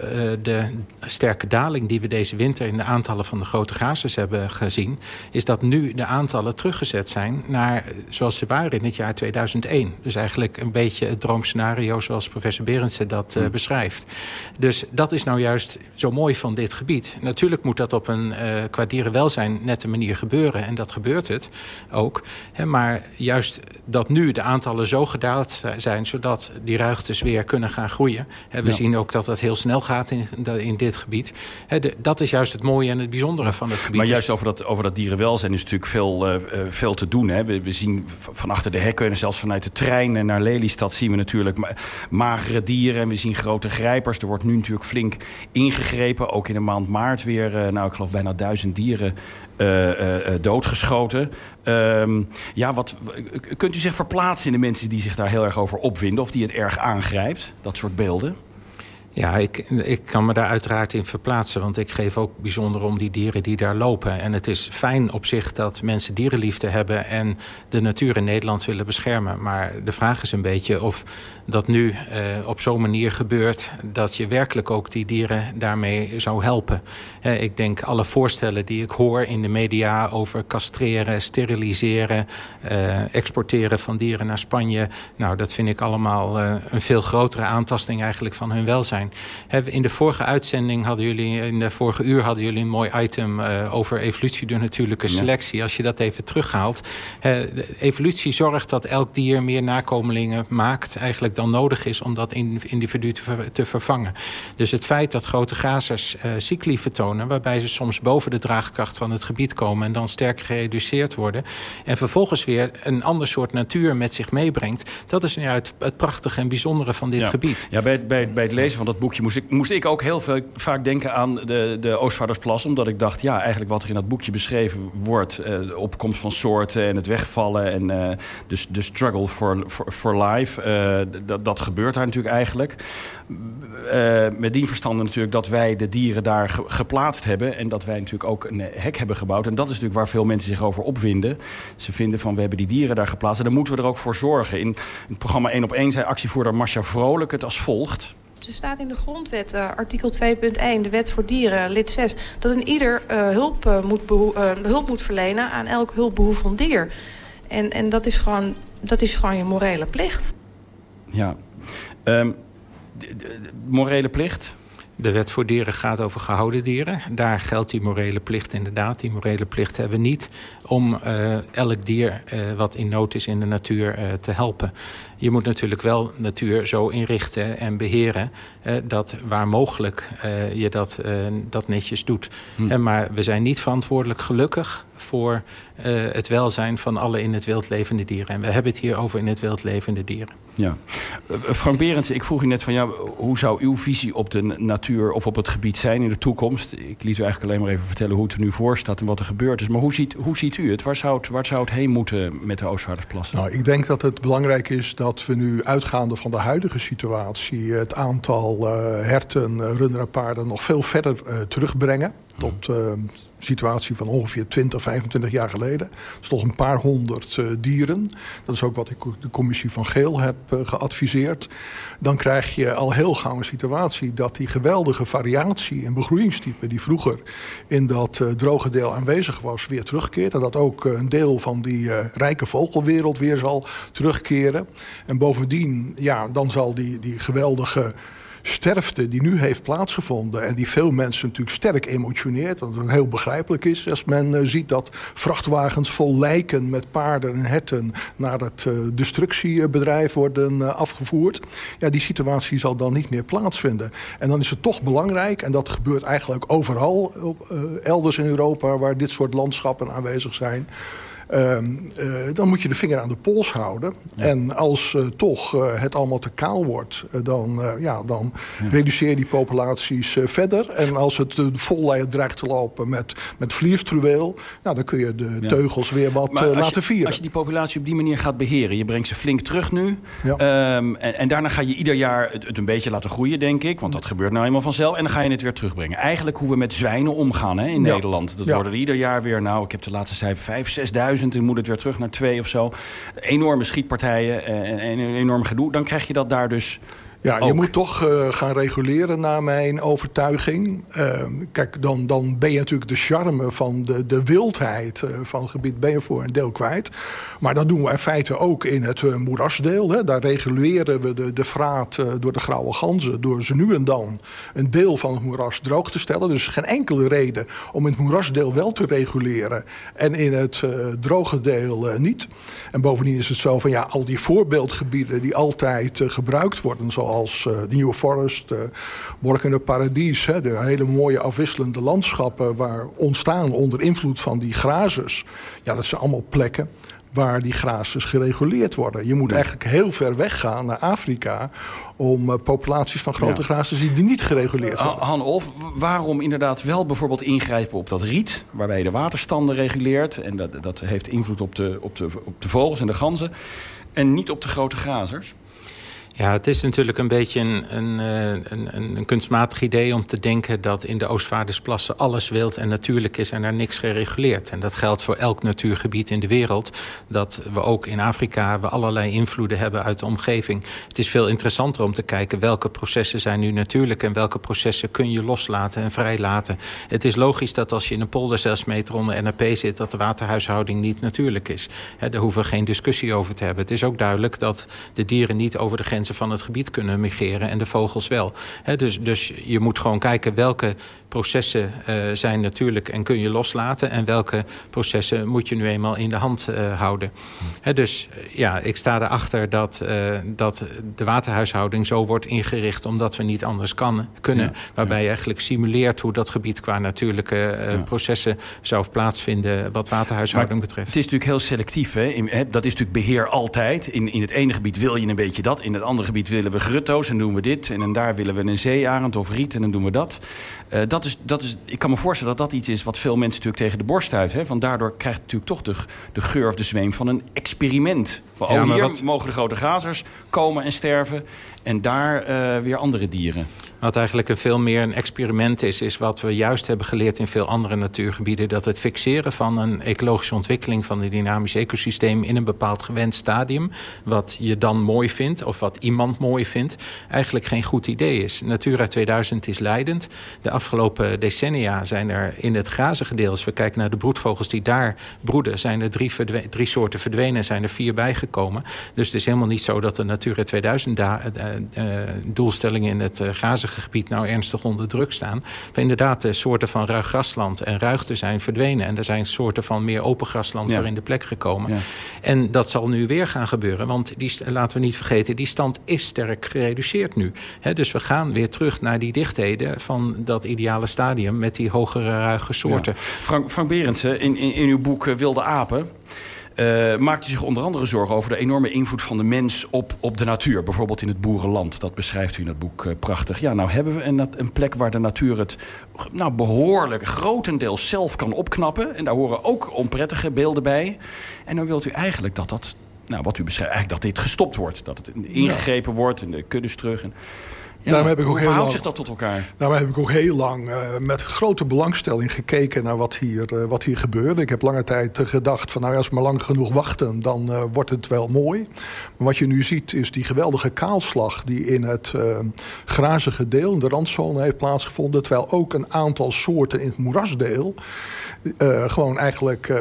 de sterke daling die we deze winter in de aantallen van de grote grazers hebben gezien, is dat nu de aantallen teruggezet zijn naar zoals ze waren in het jaar 2001. Dus eigenlijk een beetje het droomscenario zoals professor Berendsen dat uh, beschrijft. Dus dat is nou juist zo mooi van dit gebied. Natuurlijk moet dat op een uh, qua dierenwelzijn nette manier gebeuren. En dat gebeurt het ook. Hè, maar juist dat nu de aantallen zo gedaald zijn... zodat die ruigtes weer kunnen gaan groeien. Hè, we ja. zien ook dat dat heel snel gaat in, in dit gebied. De, dat is juist het mooie en het bijzondere van het gebied. Maar juist over dat, over dat dierenwelzijn is natuurlijk veel, uh, veel te doen. Hè? We, we, zien van achter de hekken en zelfs vanuit de treinen naar Lelystad zien we natuurlijk magere dieren. En we zien grote grijpers. Er wordt nu natuurlijk flink ingegrepen. Ook in de maand maart weer, uh, nou ik geloof bijna duizend dieren uh, uh, doodgeschoten. Um, ja, wat, kunt u zich verplaatsen in de mensen die zich daar heel erg over opwinden... of die het erg aangrijpt, dat soort beelden? Ja, ik, ik kan me daar uiteraard in verplaatsen. Want ik geef ook bijzonder om die dieren die daar lopen. En het is fijn op zich dat mensen dierenliefde hebben... en de natuur in Nederland willen beschermen. Maar de vraag is een beetje of dat nu uh, op zo'n manier gebeurt... dat je werkelijk ook die dieren daarmee zou helpen. Uh, ik denk alle voorstellen die ik hoor in de media... over castreren, steriliseren, uh, exporteren van dieren naar Spanje... nou, dat vind ik allemaal een veel grotere aantasting eigenlijk van hun welzijn. In de vorige uitzending hadden jullie, in de vorige uur hadden jullie een mooi item over evolutie door natuurlijke selectie. Ja. Als je dat even terughaalt. Evolutie zorgt dat elk dier meer nakomelingen maakt eigenlijk dan nodig is om dat individu te, ver, te vervangen. Dus het feit dat grote grazers uh, cycli vertonen, waarbij ze soms boven de draagkracht van het gebied komen en dan sterk gereduceerd worden. En vervolgens weer een ander soort natuur met zich meebrengt. Dat is nu het, het prachtige en bijzondere van dit ja. gebied. Ja, bij, bij, bij het lezen van dat boekje moest ik, moest ik ook heel veel, vaak denken aan de, de Oostvaardersplas. Omdat ik dacht, ja, eigenlijk wat er in dat boekje beschreven wordt... Uh, de opkomst van soorten en het wegvallen en uh, dus de struggle for, for, for life... Uh, dat, dat gebeurt daar natuurlijk eigenlijk. met die verstande natuurlijk dat wij de dieren daar ge, geplaatst hebben... en dat wij natuurlijk ook een hek hebben gebouwd. En dat is natuurlijk waar veel mensen zich over opwinden. Ze vinden van, we hebben die dieren daar geplaatst... en dan moeten we er ook voor zorgen. In het programma 1 op 1 zei actievoerder Marcia Vrolijk het als volgt... Er staat in de grondwet, uh, artikel 2.1, de wet voor dieren, lid 6... dat een ieder uh, hulp, uh, moet hulp moet verlenen aan elk hulpbehoevend dier. En, en dat, is gewoon, dat is gewoon je morele plicht. Ja. Um, morele plicht? De wet voor dieren gaat over gehouden dieren. Daar geldt die morele plicht inderdaad. Die morele plicht hebben we niet om uh, elk dier uh, wat in nood is in de natuur uh, te helpen. Je moet natuurlijk wel natuur zo inrichten en beheren... dat waar mogelijk je dat, dat netjes doet. Hm. maar we zijn niet verantwoordelijk, gelukkig... voor het welzijn van alle in het wild levende dieren. En we hebben het hier over in het wild levende dieren. Ja. Frank Berends, ik vroeg u net van... ja, hoe zou uw visie op de natuur of op het gebied zijn in de toekomst? Ik liet u eigenlijk alleen maar even vertellen hoe het er nu voor staat... en wat er gebeurd is. Maar hoe ziet, hoe ziet u het? Waar zou het, waar zou het heen moeten met de Oostvaardersplassen? Nou, ik denk dat het belangrijk is dat we nu uitgaande van de huidige situatie... het aantal uh, herten, uh, runderpaarden nog veel verder uh, terugbrengen. Tot situatie van ongeveer 20, 25 jaar geleden. Dus tot een paar honderd uh, dieren. Dat is ook wat ik de commissie van Geel heb uh, geadviseerd. Dan krijg je al heel gauw een situatie dat die geweldige variatie in begroeiingstype... die vroeger in dat uh, droge deel aanwezig was, weer terugkeert. En dat ook een deel van die rijke vogelwereld weer zal terugkeren. En bovendien, ja, dan zal die, die geweldige sterfte die nu heeft plaatsgevonden... en die veel mensen natuurlijk sterk emotioneert... wat heel begrijpelijk is als men uh, ziet dat vrachtwagens vol lijken... met paarden en herten naar het uh, destructiebedrijf worden uh, afgevoerd. Ja, die situatie zal dan niet meer plaatsvinden. En dan is het toch belangrijk, en dat gebeurt eigenlijk overal... elders in Europa waar dit soort landschappen aanwezig zijn... Uh, uh, dan moet je de vinger aan de pols houden. Ja. En als uh, toch het allemaal te kaal wordt, dan, ja, dan ja. reduceer je die populaties verder. En als het vol dreigt te lopen met, met vlierstruweel, nou, dan kun je de ja. teugels weer wat laten je, vieren. Als je die populatie op die manier gaat beheren, je brengt ze flink terug nu. Um, en, en, daarna ga je ieder jaar het, het, een beetje laten groeien, denk ik. Want dat gebeurt nou eenmaal vanzelf. En dan ga je het weer terugbrengen. Eigenlijk hoe we met zwijnen omgaan hè, in Nederland. Dat worden ieder jaar weer, nou, ik heb de laatste cijfer 5.000, 6.000 dan moet het weer terug naar twee of zo. Enorme schietpartijen en, en een enorm gedoe. Dan krijg je dat daar dus ja, ook. je moet toch uh, gaan reguleren naar mijn overtuiging. Uh, kijk, dan, dan ben je natuurlijk de charme van de, de wildheid uh, van het gebied ben je voor een deel kwijt. Maar dat doen we in feite ook in het moerasdeel. Hè. Daar reguleren we de, de vraat door de grauwe ganzen... door ze nu en dan een deel van het moeras droog te stellen. Dus geen enkele reden om in het moerasdeel wel te reguleren... en in het droge deel niet. En bovendien is het zo van ja, al die voorbeeldgebieden... die altijd gebruikt worden, zoals als uh, de New Forest, uh, Morgen Paradies. Hè, de hele mooie afwisselende landschappen waar ontstaan onder invloed van die grazers. Ja, dat zijn allemaal plekken waar die grazers gereguleerd worden. Je moet ja. eigenlijk heel ver weggaan naar Afrika... om uh, populaties van grote ja. grazers die niet gereguleerd worden. Han Olf, waarom inderdaad wel bijvoorbeeld ingrijpen op dat riet... waarbij je de waterstanden reguleert... en dat, dat heeft invloed op de, op, de, op de vogels en de ganzen... en niet op de grote grazers? Ja, het is natuurlijk een beetje een, een, een, een, kunstmatig idee om te denken dat in de Oostvaardersplassen alles wild en natuurlijk is en er niks gereguleerd. En dat geldt voor elk natuurgebied in de wereld. Dat we ook in Afrika we allerlei invloeden hebben uit de omgeving. Het is veel interessanter om te kijken welke processen zijn nu natuurlijk en welke processen kun je loslaten en vrijlaten. Het is logisch dat als je in een polder 6 meter onder NAP zit, dat de waterhuishouding niet natuurlijk is. Daar hoeven we geen discussie over te hebben. Het is ook duidelijk dat de dieren niet over de grens van het gebied kunnen migreren en de vogels wel. Dus, dus je moet gewoon kijken welke processen uh, zijn natuurlijk en kun je loslaten... en welke processen moet je nu eenmaal in de hand uh, houden. He, dus ja, ik sta erachter dat, dat de waterhuishouding zo wordt ingericht... omdat we niet anders kan, kunnen. Ja, waarbij ja. je eigenlijk simuleert hoe dat gebied qua natuurlijke ja. processen... zou plaatsvinden wat waterhuishouding maar betreft. Het is natuurlijk heel selectief. Hè? In, hè? Dat is natuurlijk beheer altijd. In, in het ene gebied wil je een beetje dat. In het andere gebied willen we grutto's en doen we dit. En, en daar willen we een zeearend of riet en dan doen we dat. dat is, dat is, ik kan me voorstellen dat dat iets is wat veel mensen natuurlijk tegen de borst stuit. Hè? Want daardoor krijgt het natuurlijk toch de, de geur of de zweem van een experiment. Van, ja, oh, hier wat... mogen de grote grazers komen en sterven. En daar uh, weer andere dieren. Wat eigenlijk een veel meer een experiment is... is wat we juist hebben geleerd in veel andere natuurgebieden... dat het fixeren van een ecologische ontwikkeling... van een dynamisch ecosysteem in een bepaald gewend stadium... wat je dan mooi vindt of wat iemand mooi vindt... eigenlijk geen goed idee is. Natura 2000 is leidend. De afgelopen decennia zijn er in het grazige deel... als we kijken naar de broedvogels die daar broeden... zijn er drie, soorten verdwenen, zijn er vier bijgekomen. Dus het is helemaal niet zo dat de Natura 2000 da uh, doelstellingen in het uh, grazige gebied nou ernstig onder druk staan. Maar inderdaad, de soorten van ruig grasland en ruigte zijn verdwenen. En er zijn soorten van meer open grasland ja. voor in de plek gekomen. Ja. En dat zal nu weer gaan gebeuren. Want die, laten we niet vergeten, die stand is sterk gereduceerd nu. He, dus we gaan weer terug naar die dichtheden van dat ideale stadium... met die hogere ruige soorten. Ja. Frank, Frank Berendsen, in, in, in uw boek Wilde Apen... Uh, maakte zich onder andere zorgen over de enorme invloed van de mens op, op de natuur. Bijvoorbeeld in het boerenland. Dat beschrijft u in het boek uh, prachtig. Ja, nou hebben we een, een, plek waar de natuur het nou, behoorlijk grotendeels zelf kan opknappen. En daar horen ook onprettige beelden bij. En dan wilt u eigenlijk dat dat, nou wat u beschrijft, eigenlijk dat dit gestopt wordt. Dat het ingegrepen ja. wordt en de kuddes terug. En, daarom heb ik ook Hoe heel verhoudt zich dat tot elkaar? Daarom heb ik ook heel lang uh, met grote belangstelling gekeken naar wat hier, uh, wat hier gebeurde. Ik heb lange tijd gedacht van nou als we maar lang genoeg wachten, dan wordt het wel mooi. Maar wat je nu ziet is die geweldige kaalslag die in het grazige deel, in de randzone, heeft plaatsgevonden. Terwijl ook een aantal soorten in het moerasdeel gewoon eigenlijk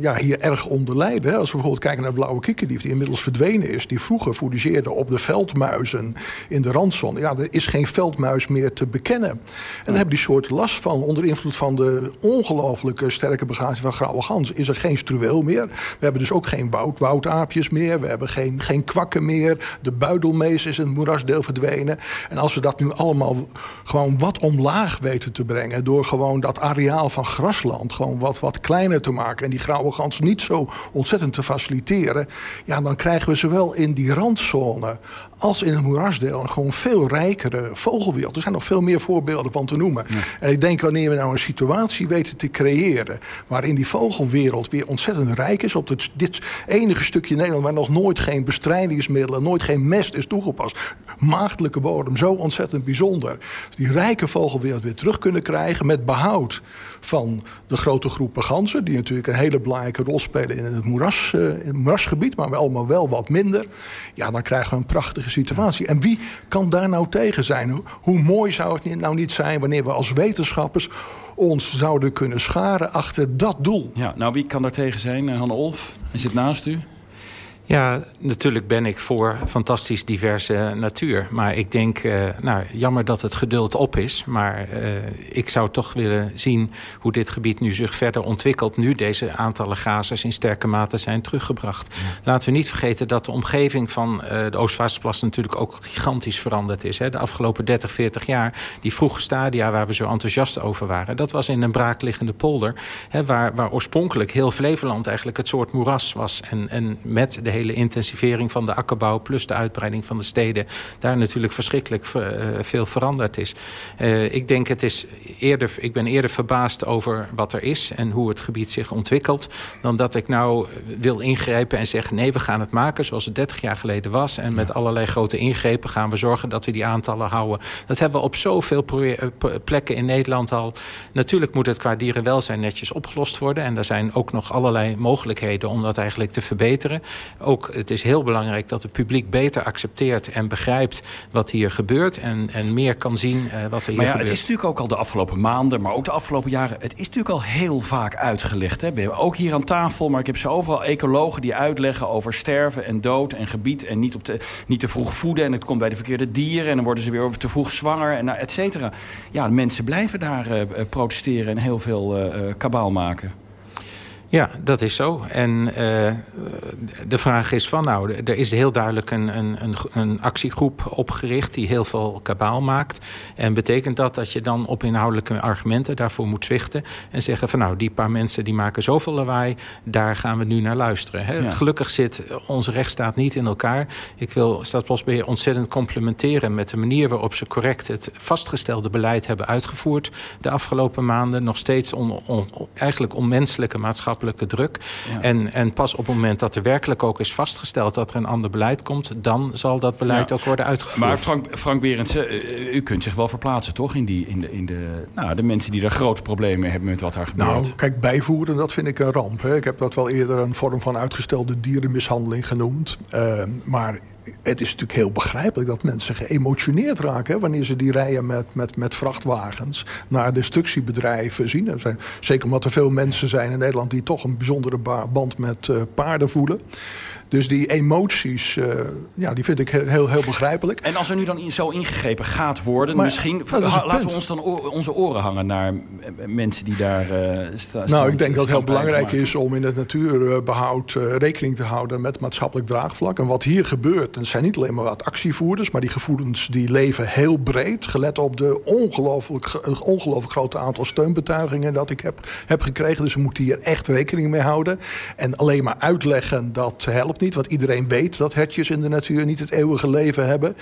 ja, hier erg onder lijden. Hè. Als we bijvoorbeeld kijken naar de blauwe kikkerdief die inmiddels verdwenen is. Die vroeger fourageerde op de veldmuizen in de randzone. Ja, er is geen veldmuis meer te bekennen. En daar hebben die soorten last van. Onder invloed van de ongelooflijke sterke begrating van grauwe gans is er geen struweel meer. We hebben dus ook geen woud, woudaapjes meer. We hebben geen, geen kwakken meer. De buidelmees is in het moerasdeel verdwenen. En als we dat nu allemaal gewoon wat omlaag weten te brengen... door gewoon dat areaal van grasland gewoon wat, wat kleiner te maken... en die grauwe gans niet zo ontzettend te faciliteren... ja, dan krijgen we zowel in die randzone als in het moerasdeel een gewoon veel rijkere vogelwereld. Er zijn nog veel meer voorbeelden van te noemen. Ja. En ik denk wanneer we nou een situatie weten te creëren... waarin die vogelwereld weer ontzettend rijk is... op dit, dit enige stukje Nederland waar nog nooit geen bestrijdingsmiddelen... nooit geen mest is toegepast. Maagdelijke bodem, zo ontzettend bijzonder. Die rijke vogelwereld weer terug kunnen krijgen met behoud van de grote groepen ganzen... die natuurlijk een hele belangrijke rol spelen in het, moeras, het moerasgebied... maar allemaal wel wat minder. Ja, dan krijgen we een prachtige situatie. En wie kan daar nou tegen zijn? Hoe, hoe mooi zou het nou niet zijn wanneer we als wetenschappers ons zouden kunnen scharen achter dat doel? Ja, nou wie kan daar tegen zijn? Hanne Olf, hij zit naast u. Ja, natuurlijk ben ik voor fantastisch diverse natuur. Maar ik denk, uh, nou, jammer dat het geduld op is. Maar uh, ik zou toch willen zien hoe dit gebied nu zich verder ontwikkelt... nu deze aantallen gazers in sterke mate zijn teruggebracht. Ja. Laten we niet vergeten dat de omgeving van uh, de Oostvaardersplas... natuurlijk ook gigantisch veranderd is. Hè. De afgelopen 30, 40 jaar, die vroege stadia waar we zo enthousiast over waren... dat was in een braakliggende polder... Hè, waar, waar oorspronkelijk heel Flevoland eigenlijk het soort moeras was. En, en met de hele intensivering van de akkerbouw... plus de uitbreiding van de steden... daar natuurlijk verschrikkelijk uh, veel veranderd is. Uh, ik denk het is eerder... Ik ben eerder verbaasd over wat er is... en hoe het gebied zich ontwikkelt... dan dat ik nou wil ingrijpen en zeg... nee, we gaan het maken zoals het 30 jaar geleden was... en met allerlei grote ingrepen gaan we zorgen dat we die aantallen houden. Dat hebben we op zoveel plekken in Nederland al. Natuurlijk moet het qua dierenwelzijn netjes opgelost worden... en er zijn ook nog allerlei mogelijkheden om dat eigenlijk te verbeteren ook, het is heel belangrijk dat het publiek beter accepteert en begrijpt wat hier gebeurt. En, en meer kan zien uh, wat er hier maar ja, gebeurt. Het is natuurlijk ook al de afgelopen maanden, maar ook de afgelopen jaren. Het is natuurlijk al heel vaak uitgelegd. Hè? We hebben ook hier aan tafel, maar ik heb ze overal ecologen die uitleggen over sterven en dood en gebied. En niet, op te, niet te vroeg voeden. En het komt bij de verkeerde dieren. En dan worden ze weer te vroeg zwanger. En nou, et cetera. Ja, mensen blijven daar uh, protesteren en heel veel uh, kabaal maken. Ja, dat is zo. En uh, de vraag is van, nou, er is heel duidelijk een, een, een, actiegroep opgericht die heel veel kabaal maakt. En betekent dat dat je dan op inhoudelijke argumenten daarvoor moet zwichten en zeggen van, nou, die paar mensen die maken zoveel lawaai, daar gaan we nu naar luisteren. Hè? Ja. Gelukkig zit onze rechtsstaat niet in elkaar. Ik wil Staatsbosbeheer ontzettend complimenteren met de manier waarop ze correct het vastgestelde beleid hebben uitgevoerd de afgelopen maanden. Nog steeds on, on, eigenlijk onmenselijke maatschappelijke druk. Ja. En, en pas op het moment dat er werkelijk ook is vastgesteld... dat er een ander beleid komt, dan zal dat beleid ja. ook worden uitgevoerd. Maar Frank, Frank Berendsen, u kunt zich wel verplaatsen, toch? In, die, in, de, in de, nou, de mensen die daar grote problemen hebben met wat daar gebeurt. Nou, kijk, bijvoeren, dat vind ik een ramp. Hè. Ik heb dat wel eerder een vorm van uitgestelde dierenmishandeling genoemd. Uh, maar het is natuurlijk heel begrijpelijk dat mensen geëmotioneerd raken... Hè, wanneer ze die rijden met, met, met vrachtwagens naar destructiebedrijven zien. Er zijn, zeker omdat er veel mensen zijn in Nederland... die toch een bijzondere band met uh, paarden voelen. Dus die emoties, uh, ja, die vind ik heel, heel begrijpelijk. En als er nu dan in, zo ingegrepen gaat worden... Maar, misschien laten punt. we ons dan onze oren hangen naar mensen die daar uh, staan. Nou, ik denk dat het heel belangrijk is om in het natuurbehoud uh, rekening te houden... met maatschappelijk draagvlak. En wat hier gebeurt, het zijn niet alleen maar wat actievoerders... maar die gevoelens die leven heel breed... gelet op de ongelooflijk, ongelooflijk grote aantal steunbetuigingen... dat ik heb, heb gekregen. Dus we moeten hier echt rekening mee houden. En alleen maar uitleggen dat helpt niet. Want iedereen weet dat hertjes in de natuur niet het eeuwige leven hebben.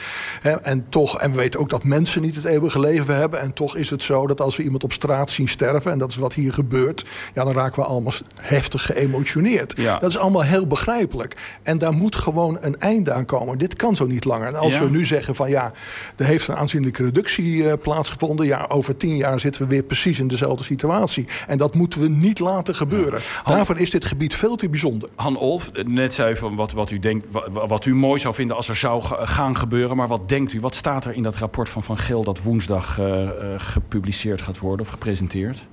En, toch, en we weten ook dat mensen niet het eeuwige leven hebben. En toch is het zo dat als we iemand op straat zien sterven... en dat is wat hier gebeurt... ja, dan raken we allemaal heftig geëmotioneerd. Dat is allemaal heel begrijpelijk. En daar moet gewoon een einde aan komen. Dit kan zo niet langer. En als we nu zeggen van ja, er heeft een aanzienlijke reductie uh, plaatsgevonden... ja, over tien jaar zitten we weer precies in dezelfde situatie. En dat moeten we niet laten gebeuren. Daarvoor is dit gebied veel te bijzonder. Han Olf, net zei van wat, wat u denkt, wat, u mooi zou vinden als er zou gaan gebeuren. Maar wat denkt u? Wat staat er in dat rapport van Van Geel dat woensdag uh, uh, gepubliceerd gaat worden of gepresenteerd?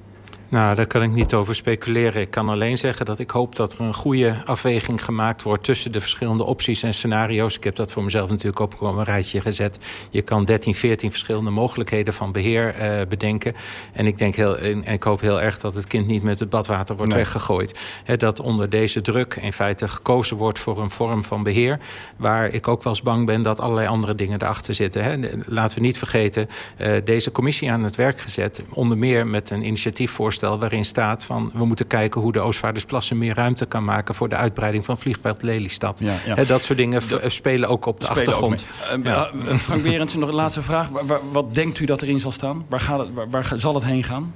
Nou, daar kan ik niet over speculeren. Ik kan alleen zeggen dat ik hoop dat er een goede afweging gemaakt wordt... tussen de verschillende opties en scenario's. Ik heb dat voor mezelf natuurlijk ook op een rijtje gezet. Je kan 13, 14 verschillende mogelijkheden van beheer uh, bedenken. En ik, denk heel, en ik hoop heel erg dat het kind niet met het badwater wordt nee. weggegooid. He, dat onder deze druk in feite gekozen wordt voor een vorm van beheer... waar ik ook wel eens bang ben dat allerlei andere dingen erachter zitten. He, laten we niet vergeten, uh, deze commissie aan het werk gezet... onder meer met een initiatiefvoorstel waarin staat van we moeten kijken hoe de Oostvaardersplassen meer ruimte kan maken voor de uitbreiding van vliegveld Lelystad. Ja, ja. He, dat soort dingen spelen ook op de achtergrond. Uh, ja. uh, Frank Berendsen, nog een laatste vraag. Waar, wat denkt u dat erin zal staan? Waar, gaat het, waar, waar zal het heen gaan?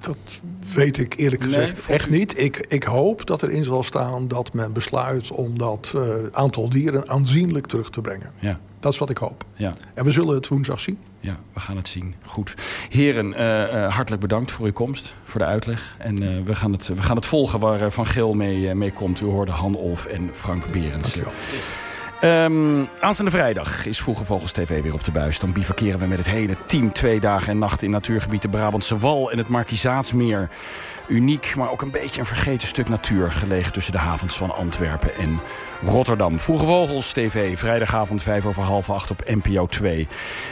Dat weet ik eerlijk gezegd nee, echt niet. Ik, ik hoop dat erin zal staan dat men besluit om dat uh, aantal dieren aanzienlijk terug te brengen. Ja. Dat is wat ik hoop. Ja. En we zullen het woensdag zien. Ja, we gaan het zien. Goed. Heren, uh, uh, hartelijk bedankt voor uw komst, voor de uitleg. En uh, we, gaan het, we gaan het volgen waar Van Geel mee, mee komt. U hoorde Han Olf en Frank Berends. Um, aanstaande vrijdag is Vroege Vogels TV weer op de buis. Dan bivakeren we met het hele team twee dagen en nachten... in natuurgebied de Brabantse Wal en het Markizaatsmeer. Uniek, maar ook een beetje een vergeten stuk natuur... gelegen tussen de havens van Antwerpen en Rotterdam. Vroege Vogels TV, vrijdagavond 5 over half 8 op NPO 2.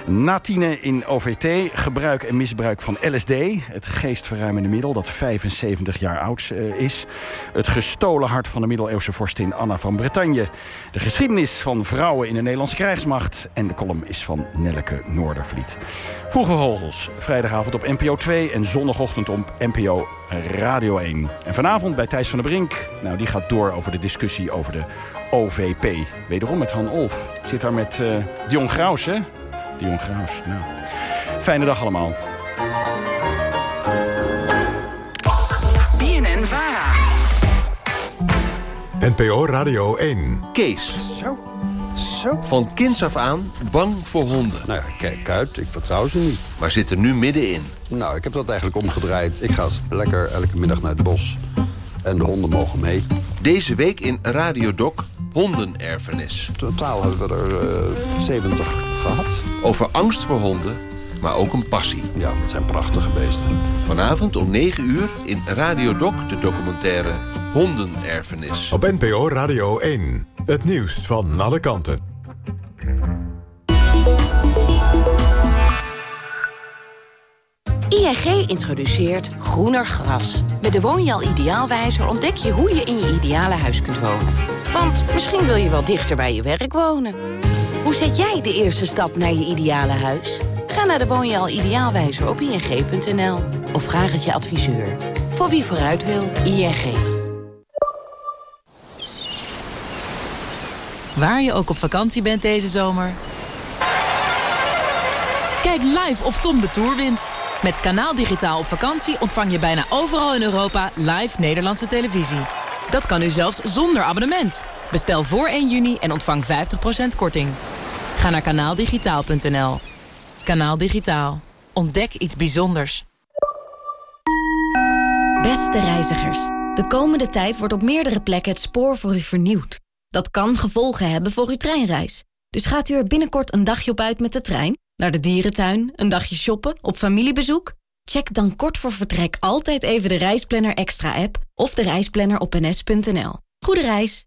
Na in OVT, gebruik en misbruik van LSD. Het geestverruimende middel dat 75 jaar oud uh, is. Het gestolen hart van de middeleeuwse vorstin Anna van Bretagne. De geschiedenis van vrouwen in de Nederlandse krijgsmacht. En de column is van Nelleke Noordervliet. Vroege Vogels, vrijdagavond op NPO 2 en zondagochtend op NPO Radio 1. En vanavond bij Thijs van der Brink. Nou, die gaat door over de discussie over de OVP. Wederom met Han Olf. Zit daar met uh, Dion Graus, hè? Dion Graus, nou. Fijne dag allemaal. BNN Vara. NPO Radio 1. Kees. Zo. Zo. Van kinds af aan bang voor honden. Nou ja, kijk uit, ik vertrouw ze niet. Maar zit er nu middenin. Nou, ik heb dat eigenlijk omgedraaid. Ik ga lekker elke middag naar het bos. En de honden mogen mee. Deze week in Radio Doc hondenerfenis. Totaal hebben we er uh, 70 gehad. Over angst voor honden, maar ook een passie. Ja, het zijn prachtige beesten. Vanavond om 9 uur in Radio Doc de documentaire Hondenerfenis. Op NPO Radio 1. Het nieuws van alle kanten. ING introduceert groener gras. Met de Woonjaal Ideaalwijzer ontdek je hoe je in je ideale huis kunt wonen. Want misschien wil je wel dichter bij je werk wonen. Hoe zet jij de eerste stap naar je ideale huis? Ga naar de Woonjaal Ideaalwijzer op ing.nl of vraag het je adviseur. Voor wie vooruit wil, ING. Waar je ook op vakantie bent deze zomer. Kijk live of Tom de Tour wint. Met Kanaal Digitaal op vakantie ontvang je bijna overal in Europa live Nederlandse televisie. Dat kan nu zelfs zonder abonnement. Bestel voor 1 juni en ontvang 50% korting. Ga naar kanaaldigitaal.nl. Kanaal Digitaal. Ontdek iets bijzonders. Beste reizigers, de komende tijd wordt op meerdere plekken het spoor voor u vernieuwd. Dat kan gevolgen hebben voor uw treinreis. Dus gaat u er binnenkort een dagje op uit met de trein? Naar de dierentuin? Een dagje shoppen? Op familiebezoek? Check dan kort voor vertrek altijd even de Reisplanner Extra app of de reisplanner op ns.nl. Goede reis!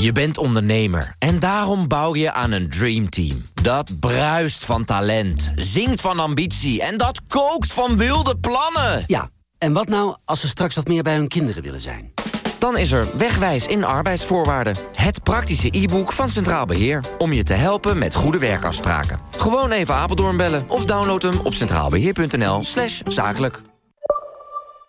Je bent ondernemer en daarom bouw je aan een dreamteam. Dat bruist van talent, zingt van ambitie en dat kookt van wilde plannen. Ja, en wat nou als ze straks wat meer bij hun kinderen willen zijn? Dan is er Wegwijs in arbeidsvoorwaarden. Het praktische e-book van Centraal Beheer. Om je te helpen met goede werkafspraken. Gewoon even Apeldoorn bellen of download hem op centraalbeheer.nl zakelijk.